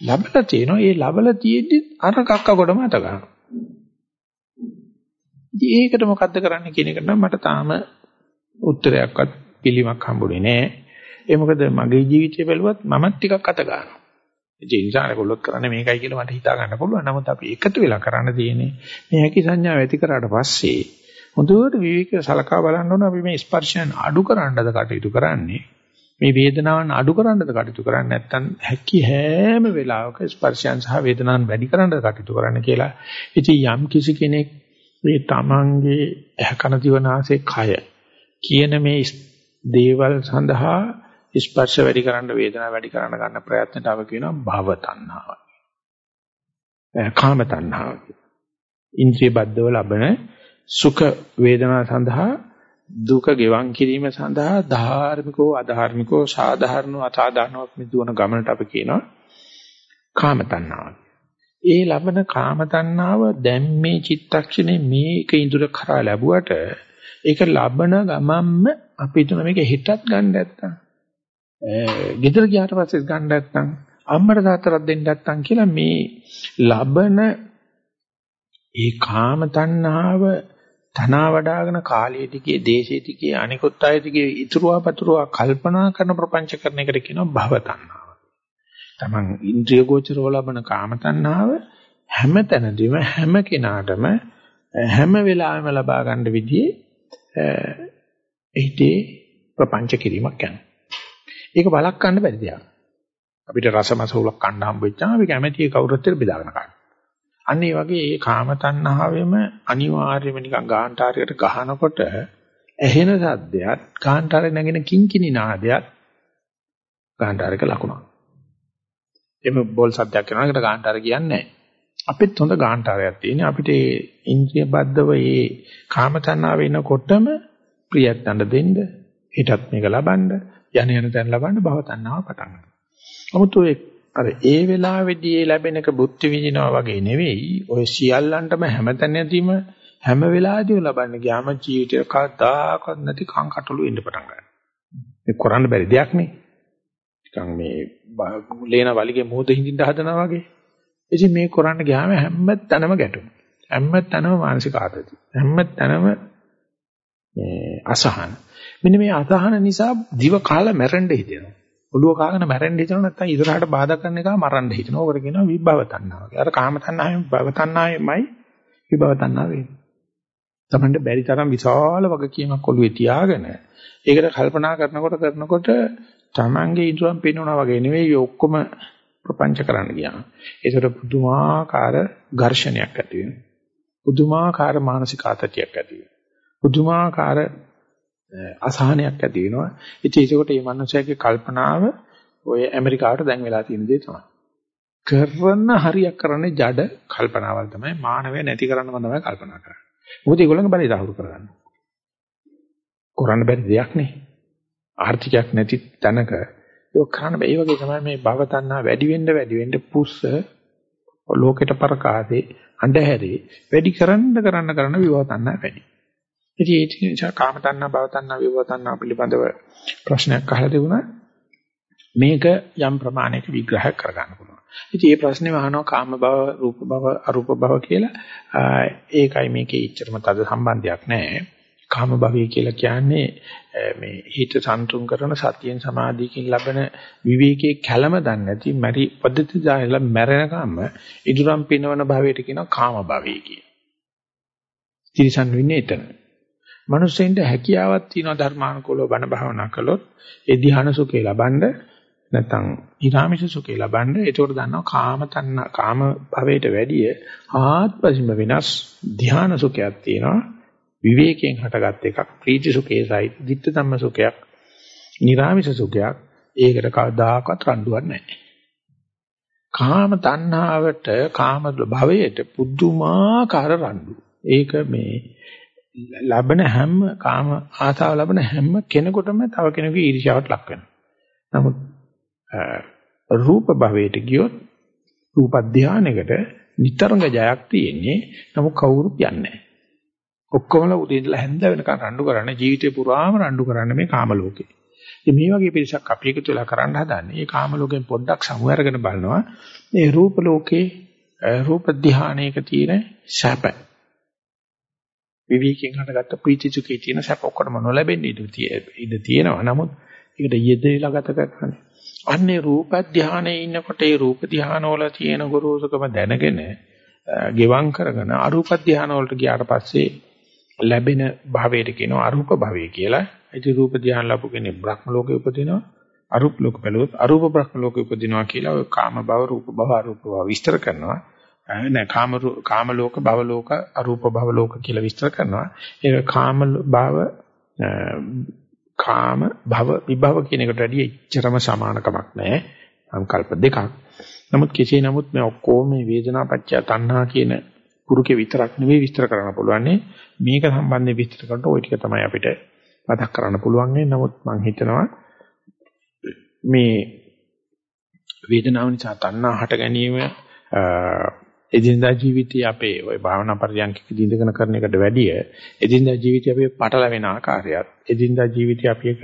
ලැබලා තියෙනවා ඒ ලැබලා තියෙද්දි අර කක්ක කොටම අත ගන්නවා. ඉතින් ඒකට මොකද්ද කරන්න කියන එක නම් මට තාම උත්තරයක්වත් පිළිමක් හම්බුනේ නෑ. ඒ මොකද මගේ ජීවිතය බැලුවත් මමත් ටිකක් අත ගන්නවා. ඒ නිසා කොල්ලොත් කරන්නේ මේකයි කියලා මට හිතා ගන්න පුළුවන්. නමුත් අපි එකතු වෙලා කරන්න තියෙන්නේ මේ හැකි සංඥාව ඇති කරාට පස්සේ හොඳට විවේකීව සලකා බලන්න ඕන අපි මේ ස්පර්ශයන් අඩු කරන්නද කටයුතු කරන්නේ. මේ වේදනාවන් අඩු කරන්නද කටයුතු කරන්නේ නැත්නම් හැකි හැම වෙලාවක ස්පර්ශයන් සහ වේදනාවන් වැඩි කරන්නද කටයුතු කරන්න කියලා. ඉතින් යම් කිසි කෙනෙක් මේ තමන්ගේ ඇහකන දිවනාසේ කය කියන මේ දේවල් සඳහා ස්පර්ශ වැඩි කරන්න වේදනාව වැඩි කරන්න ගන්න ප්‍රයත්නට අපි කියනවා භව තණ්හාව. කාම තණ්හාව. ඉන්ද්‍රිය බද්ධව ලබන සුඛ වේදනා සඳහා දුක ගෙවන් කිරීම සඳහා ධාර්මිකෝ අධාර්මිකෝ සාධාරණෝ අසාධාරණෝ මිදුවන ගමනට අපි කියනවා කාම තණ්හාව. ඒ ලබන කාම තණ්හාව දැන් මේ චිත්තක්ෂණේ මේක ඉඳුර කරා ලැබුවට ඒක ලබන ගමන්ම අපි හිතන මේක හිතත් ගන්න නැත්තම් ගෙදර ගියාට පස්සේ ගන්න නැත්නම් අම්මට තාත්තට දෙන්න නැත්නම් කියලා මේ ලබන ඒ කාම තණ්හාව තනවා වඩාගෙන කාලයේ ටිකේ දේශයේ ටිකේ අනිකුත් අය ටිකේ ඉතුරුවා පතුරුවා කල්පනා කරන ප්‍රපංච කරන එකට කියනවා භව තණ්හාව. Taman ඉන්ද්‍රිය ගෝචරව ලබන කාම තණ්හාව හැම තැනදීම හැම කෙනාටම හැම වෙලාවෙම ලබා ගන්න විදිහේ ඒිටේ ප්‍රපංච කිරීමක් යනවා. ඒක වළක්වන්න බැරි දෙයක්. අපිට රසමස උලක් කන්න හම්බෙච්චාම අපි කැමැති කවුරුත් එක්ක බෙදාගෙන කන්න. අන්න ඒ වගේ ඒ කාම තණ්හාවෙම අනිවාර්යයෙන්ම නිකන් ගාන්ටාරයකට ගහනකොට ඇහෙන සද්දයක් ගාන්ටාරේ නැගෙන කිංකිණි නාදයක් ගාන්ටාරයක ලකුණක්. එimhe බෝල් සද්දයක් කරනකොට ගාන්ටාර කියන්නේ නැහැ. අපිත් හොඳ ගාන්ටාරයක් තියෙනවා. අපිට ඒ ඉන්ද්‍රිය බද්ධව ඒ කාම තණ්හාව වෙනකොටම ප්‍රියයන්ට දෙන්න, හිතත් මේක ලබන්න යන යන තැන් ලබන්න භව තණ්හාව පටන් ගන්නවා. 아무ත් ඔය අර ඒ වෙලාවේදී ලැබෙන එක බුද්ධ විඳිනවා වගේ නෙවෙයි. ඔය සියල්ලන්ටම හැමතැනදීම හැම වෙලාවෙදීම ලබන්න ගියාම ජීවිතේ කවදාකවත් නැති කංකටොළු එන්න පටන් ගන්නවා. මේ කරන්න බැරි දෙයක් නේ. නිකන් මේ ලේන වලිගේ මොහොත හිඳින්න හදනවා වගේ. ඉතින් මේ කරන්න ගියාම හැම තැනම ගැටුම්. හැම තැනම මානසික ආතති. හැම තැනම මේ අසහන. මෙන්න මේ අසහන නිසා දිව කාලා මැරෙන්න හිතෙනවා. ඔළුව කාගෙන මැරෙන්න හිතනවා නැත්නම් ඉදරහට බාධා කරන එක මරන්න හිතනවා. ඕකට කියනවා විභව තණ්හාව. අර කාම තණ්හාවෙන් භව තණ්හාවෙමයි විභව තණ්හාව වෙන්නේ. තමන්ට බැරි තරම් විශාල වගකීමක් ඔළුවේ තියාගෙන ඒකට කල්පනා කරනකොට කරනකොට තමන්ගේ ඉදරම් පේනවා වගේ නෙවෙයි ඔක්කොම ප්‍රපංච කරන්න ගියා. ඒතර පුදුමාකාර ඝර්ෂණයක් ඇති වෙනවා. පුදුමාකාර මානසික ආතතියක් ඇති වෙනවා. පුදුමාකාර අසහනයක් ඇති වෙනවා. ඉතින් ඒකට මේ මනුස්සයාගේ කල්පනාව ඔය ඇමරිකාවට දැන් වෙලා තියෙන දේ තමයි. කරන හරියක් කරන්නේ ජඩ කල්පනාවල් තමයි මානවය නැති කරන්නම තමයි කල්පනා කරන්නේ. මොකද ඒගොල්ලන්ගේ බලය දහුරු කරගන්න. කරන්න බැරි දෙයක් නේ. ආර්ථිකයක් නැති තැනක ඒක කරන්න බෑ. ඒ වගේ තමයි මේ භව තණ්හා වැඩි වෙන්න වැඩි වෙන්න පුස්ස ලෝකෙට පරකාදේ අඳුරේ වැඩි කරන්න කරන්න කරන්න විභව තණ්හා වැඩි. ඉතින් ඒක නිසා කාම තණ්හා භව තණ්හා විභව තණ්හා පිළිබඳව ප්‍රශ්නයක් අහලා තිබුණා. මේක යම් ප්‍රමාණයක විග්‍රහ කරගන්න පුළුවන්. ඉතින් මේ ප්‍රශ්නේ අහනවා කාම භව, රූප භව, අරූප භව කියලා. ඒකයි මේකේ ඉච්චරම තද සම්බන්ධයක් නැහැ. කාම භවය කියලා කියන්නේ මේ හිත සන්තුන් කරන සතියෙන් සමාධියකින් ලබන විවේකයේ කැළම දන්නේ නැති මරි පද්ධති දාලා මැරෙනකම්ම ඉදුරම් පිනවන භවයට කියනවා කාම භවය කියලා. තිරිසන් වෙන්නේ එතන. මනුස්සෙන්ට හැකියාවක් තියෙනවා ධර්මානුකූලව බණ භාවනා කළොත් ඒ ධ්‍යාන සුඛය ලබනද නැත්නම් ඊරාමිෂ සුඛය ලබනද ඒකට දන්නවා කාම තණ්හ කාම භවයට වැඩිය ආත්පසින්ම වෙනස් ධ්‍යාන සුඛයක් තියෙනවා විවේකයෙන් හටගත් එකක් ප්‍රීති සුඛේසයි ditta ධම්ම සුඛයක් ඊරාමිෂ සුඛයක් ඒකට කවදාකවත් රණ්ඩුවක් නැහැ කාම තණ්හාවට කාම භවයට පුදුමාකාර රණ්ඩු ඒක මේ ලබන හැම කාම ආසාව ලබන හැම කෙනෙකුටම තව කෙනෙකුගේ ඊර්ෂ්‍යාවට ලක් වෙනවා. නමුත් රූප භවයට ගියොත් රූප ධානයකට නිතරම ජයක් තියෙන්නේ. නමුත් කවුරුත් යන්නේ නැහැ. ඔක්කොම උදේ ඉඳලා හැන්ද වෙනකන් රණ්ඩු කරන්නේ ජීවිතේ පුරාම රණ්ඩු කරන්නේ මේ කාම ලෝකේ. ඉතින් මේ වගේ පිරිසක් අපි එකතු වෙලා කරන්න හදන්නේ මේ කාම ලෝකෙන් පොඩ්ඩක් සමු අරගෙන බලනවා මේ රූප ලෝකේ රූප ධානයක තියෙන සැප විවිකෙන් හටගත්ත ප්‍රීති සුඛේ තියෙන සැප ඔක්කොම නොලැබෙන්නේ ඉඳ තියෙනවා. නමුත් ඒකට යෙදෙලා ගත කරන්නේ. අන්නේ රූප ධානයේ ඉන්නකොට ඒ රූප ධාන වල තියෙන ගොරෝසුකම දැනගෙන ගෙවම් කරගෙන අරූප ධාන වලට ගියාට පස්සේ ලැබෙන භවයට කියනවා අරූප භවය කියලා. ඒ රූප ධාන ලැබු කෙනෙක් බ්‍රහ්ම ලෝකේ උපදිනවා. අරූප ලෝක බැලුවොත් අරූප බ්‍රහ්ම ලෝකේ උපදිනවා කියලා ඔය කාම භව රූප භව අරූප භව විස්තර කරනවා. නෑ කාම කාම ලෝක භව ලෝක අරූප භව ලෝක කියලා විස්තර කරනවා ඒක කාම භව කාම භව විභව කියන එකට වැඩිය එච්චරම සමානකමක් නෑ සංකල්ප දෙකක් නමුත් කෙසේ නමුත් මේ ඔක්කොම මේ වේදනා පත්‍ය තණ්හා කියන පුරුකේ විතරක් නෙවෙයි විස්තර කරන්න පුළුවන් මේක සම්බන්ධයෙන් විස්තර කරනකොට ওই ටික තමයි අපිට මතක් කරන්න පුළුවන් නමුත් මම හිතනවා මේ වේදනාව නිසා තණ්හා හට ගැනීම එදිනදා ජීවිතයේ අපේ ওই භාවනා පරියන්කකදී ඉඳගෙන කරන එකට වැඩිය එදිනදා ජීවිතයේ අපි පටලැවෙන ආකාරයත් එදිනදා ජීවිතයේ අපි එක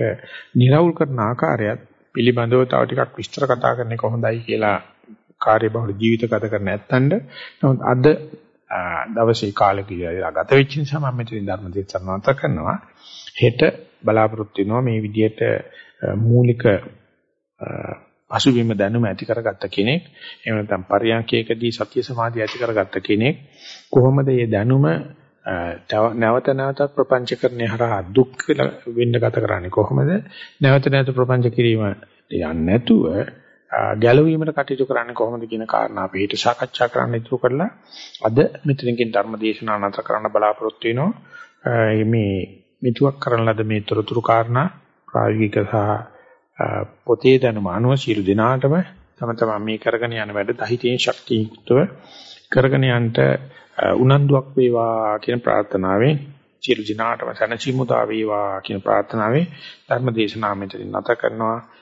නිරවුල් කරන ආකාරයත් පිළිබඳව තව ටිකක් විස්තර කතා කරන එක හොඳයි කියලා කාර්යබහුල ජීවිත ගත කර නැත්තඳ නමුත් අද දවසේ කාලෙ කියලා ගත වෙච්ච නිසා මම මෙතනින් ධර්ම දේශනාව නැවත කරනවා. හෙට බලාපොරොත්තු වෙනවා මේ විදිහට මූලික අසුබිම දැනුම ඇති කරගත්ත කෙනෙක් එහෙම නැත්නම් පරියන්කයකදී සත්‍ය සමාධිය ඇති කරගත්ත කෙනෙක් කොහොමද මේ දැනුම නැවත නැවතත් ප්‍රපංචකරණය හරහා දුක් වෙන්න ගත කරන්නේ කොහොමද? නැවත නැවත ප්‍රපංච කිරීම යන්නේ නැතුව ගැලවීමට කටයුතු කරන්නේ කොහොමද කියන කාරණා අපි හිත සාකච්ඡා කරන්න ඉතුරු කරලා අද මෙතනකින් ධර්ම දේශනාව නැතර කරන්න බලාපොරොත්තු වෙනවා. මේ මෙතුවක් කරන ලද මේ තොරතුරු කාරණා ප්‍රායෝගික සහ පොතේ දැනුම අනුව සියලු දෙනාටම තම තමන් මේ කරගෙන යන වැඩ දහිතේ ශක්තියුක්තව කරගෙන යන්නට උනන්දුවක් වේවා කියන ප්‍රාර්ථනාවෙන් සියලු දිනාටම සැනසීමුදා වේවා කියන ප්‍රාර්ථනාවෙන් ධර්ම දේශනාව මෙතනින් නැත කරනවා.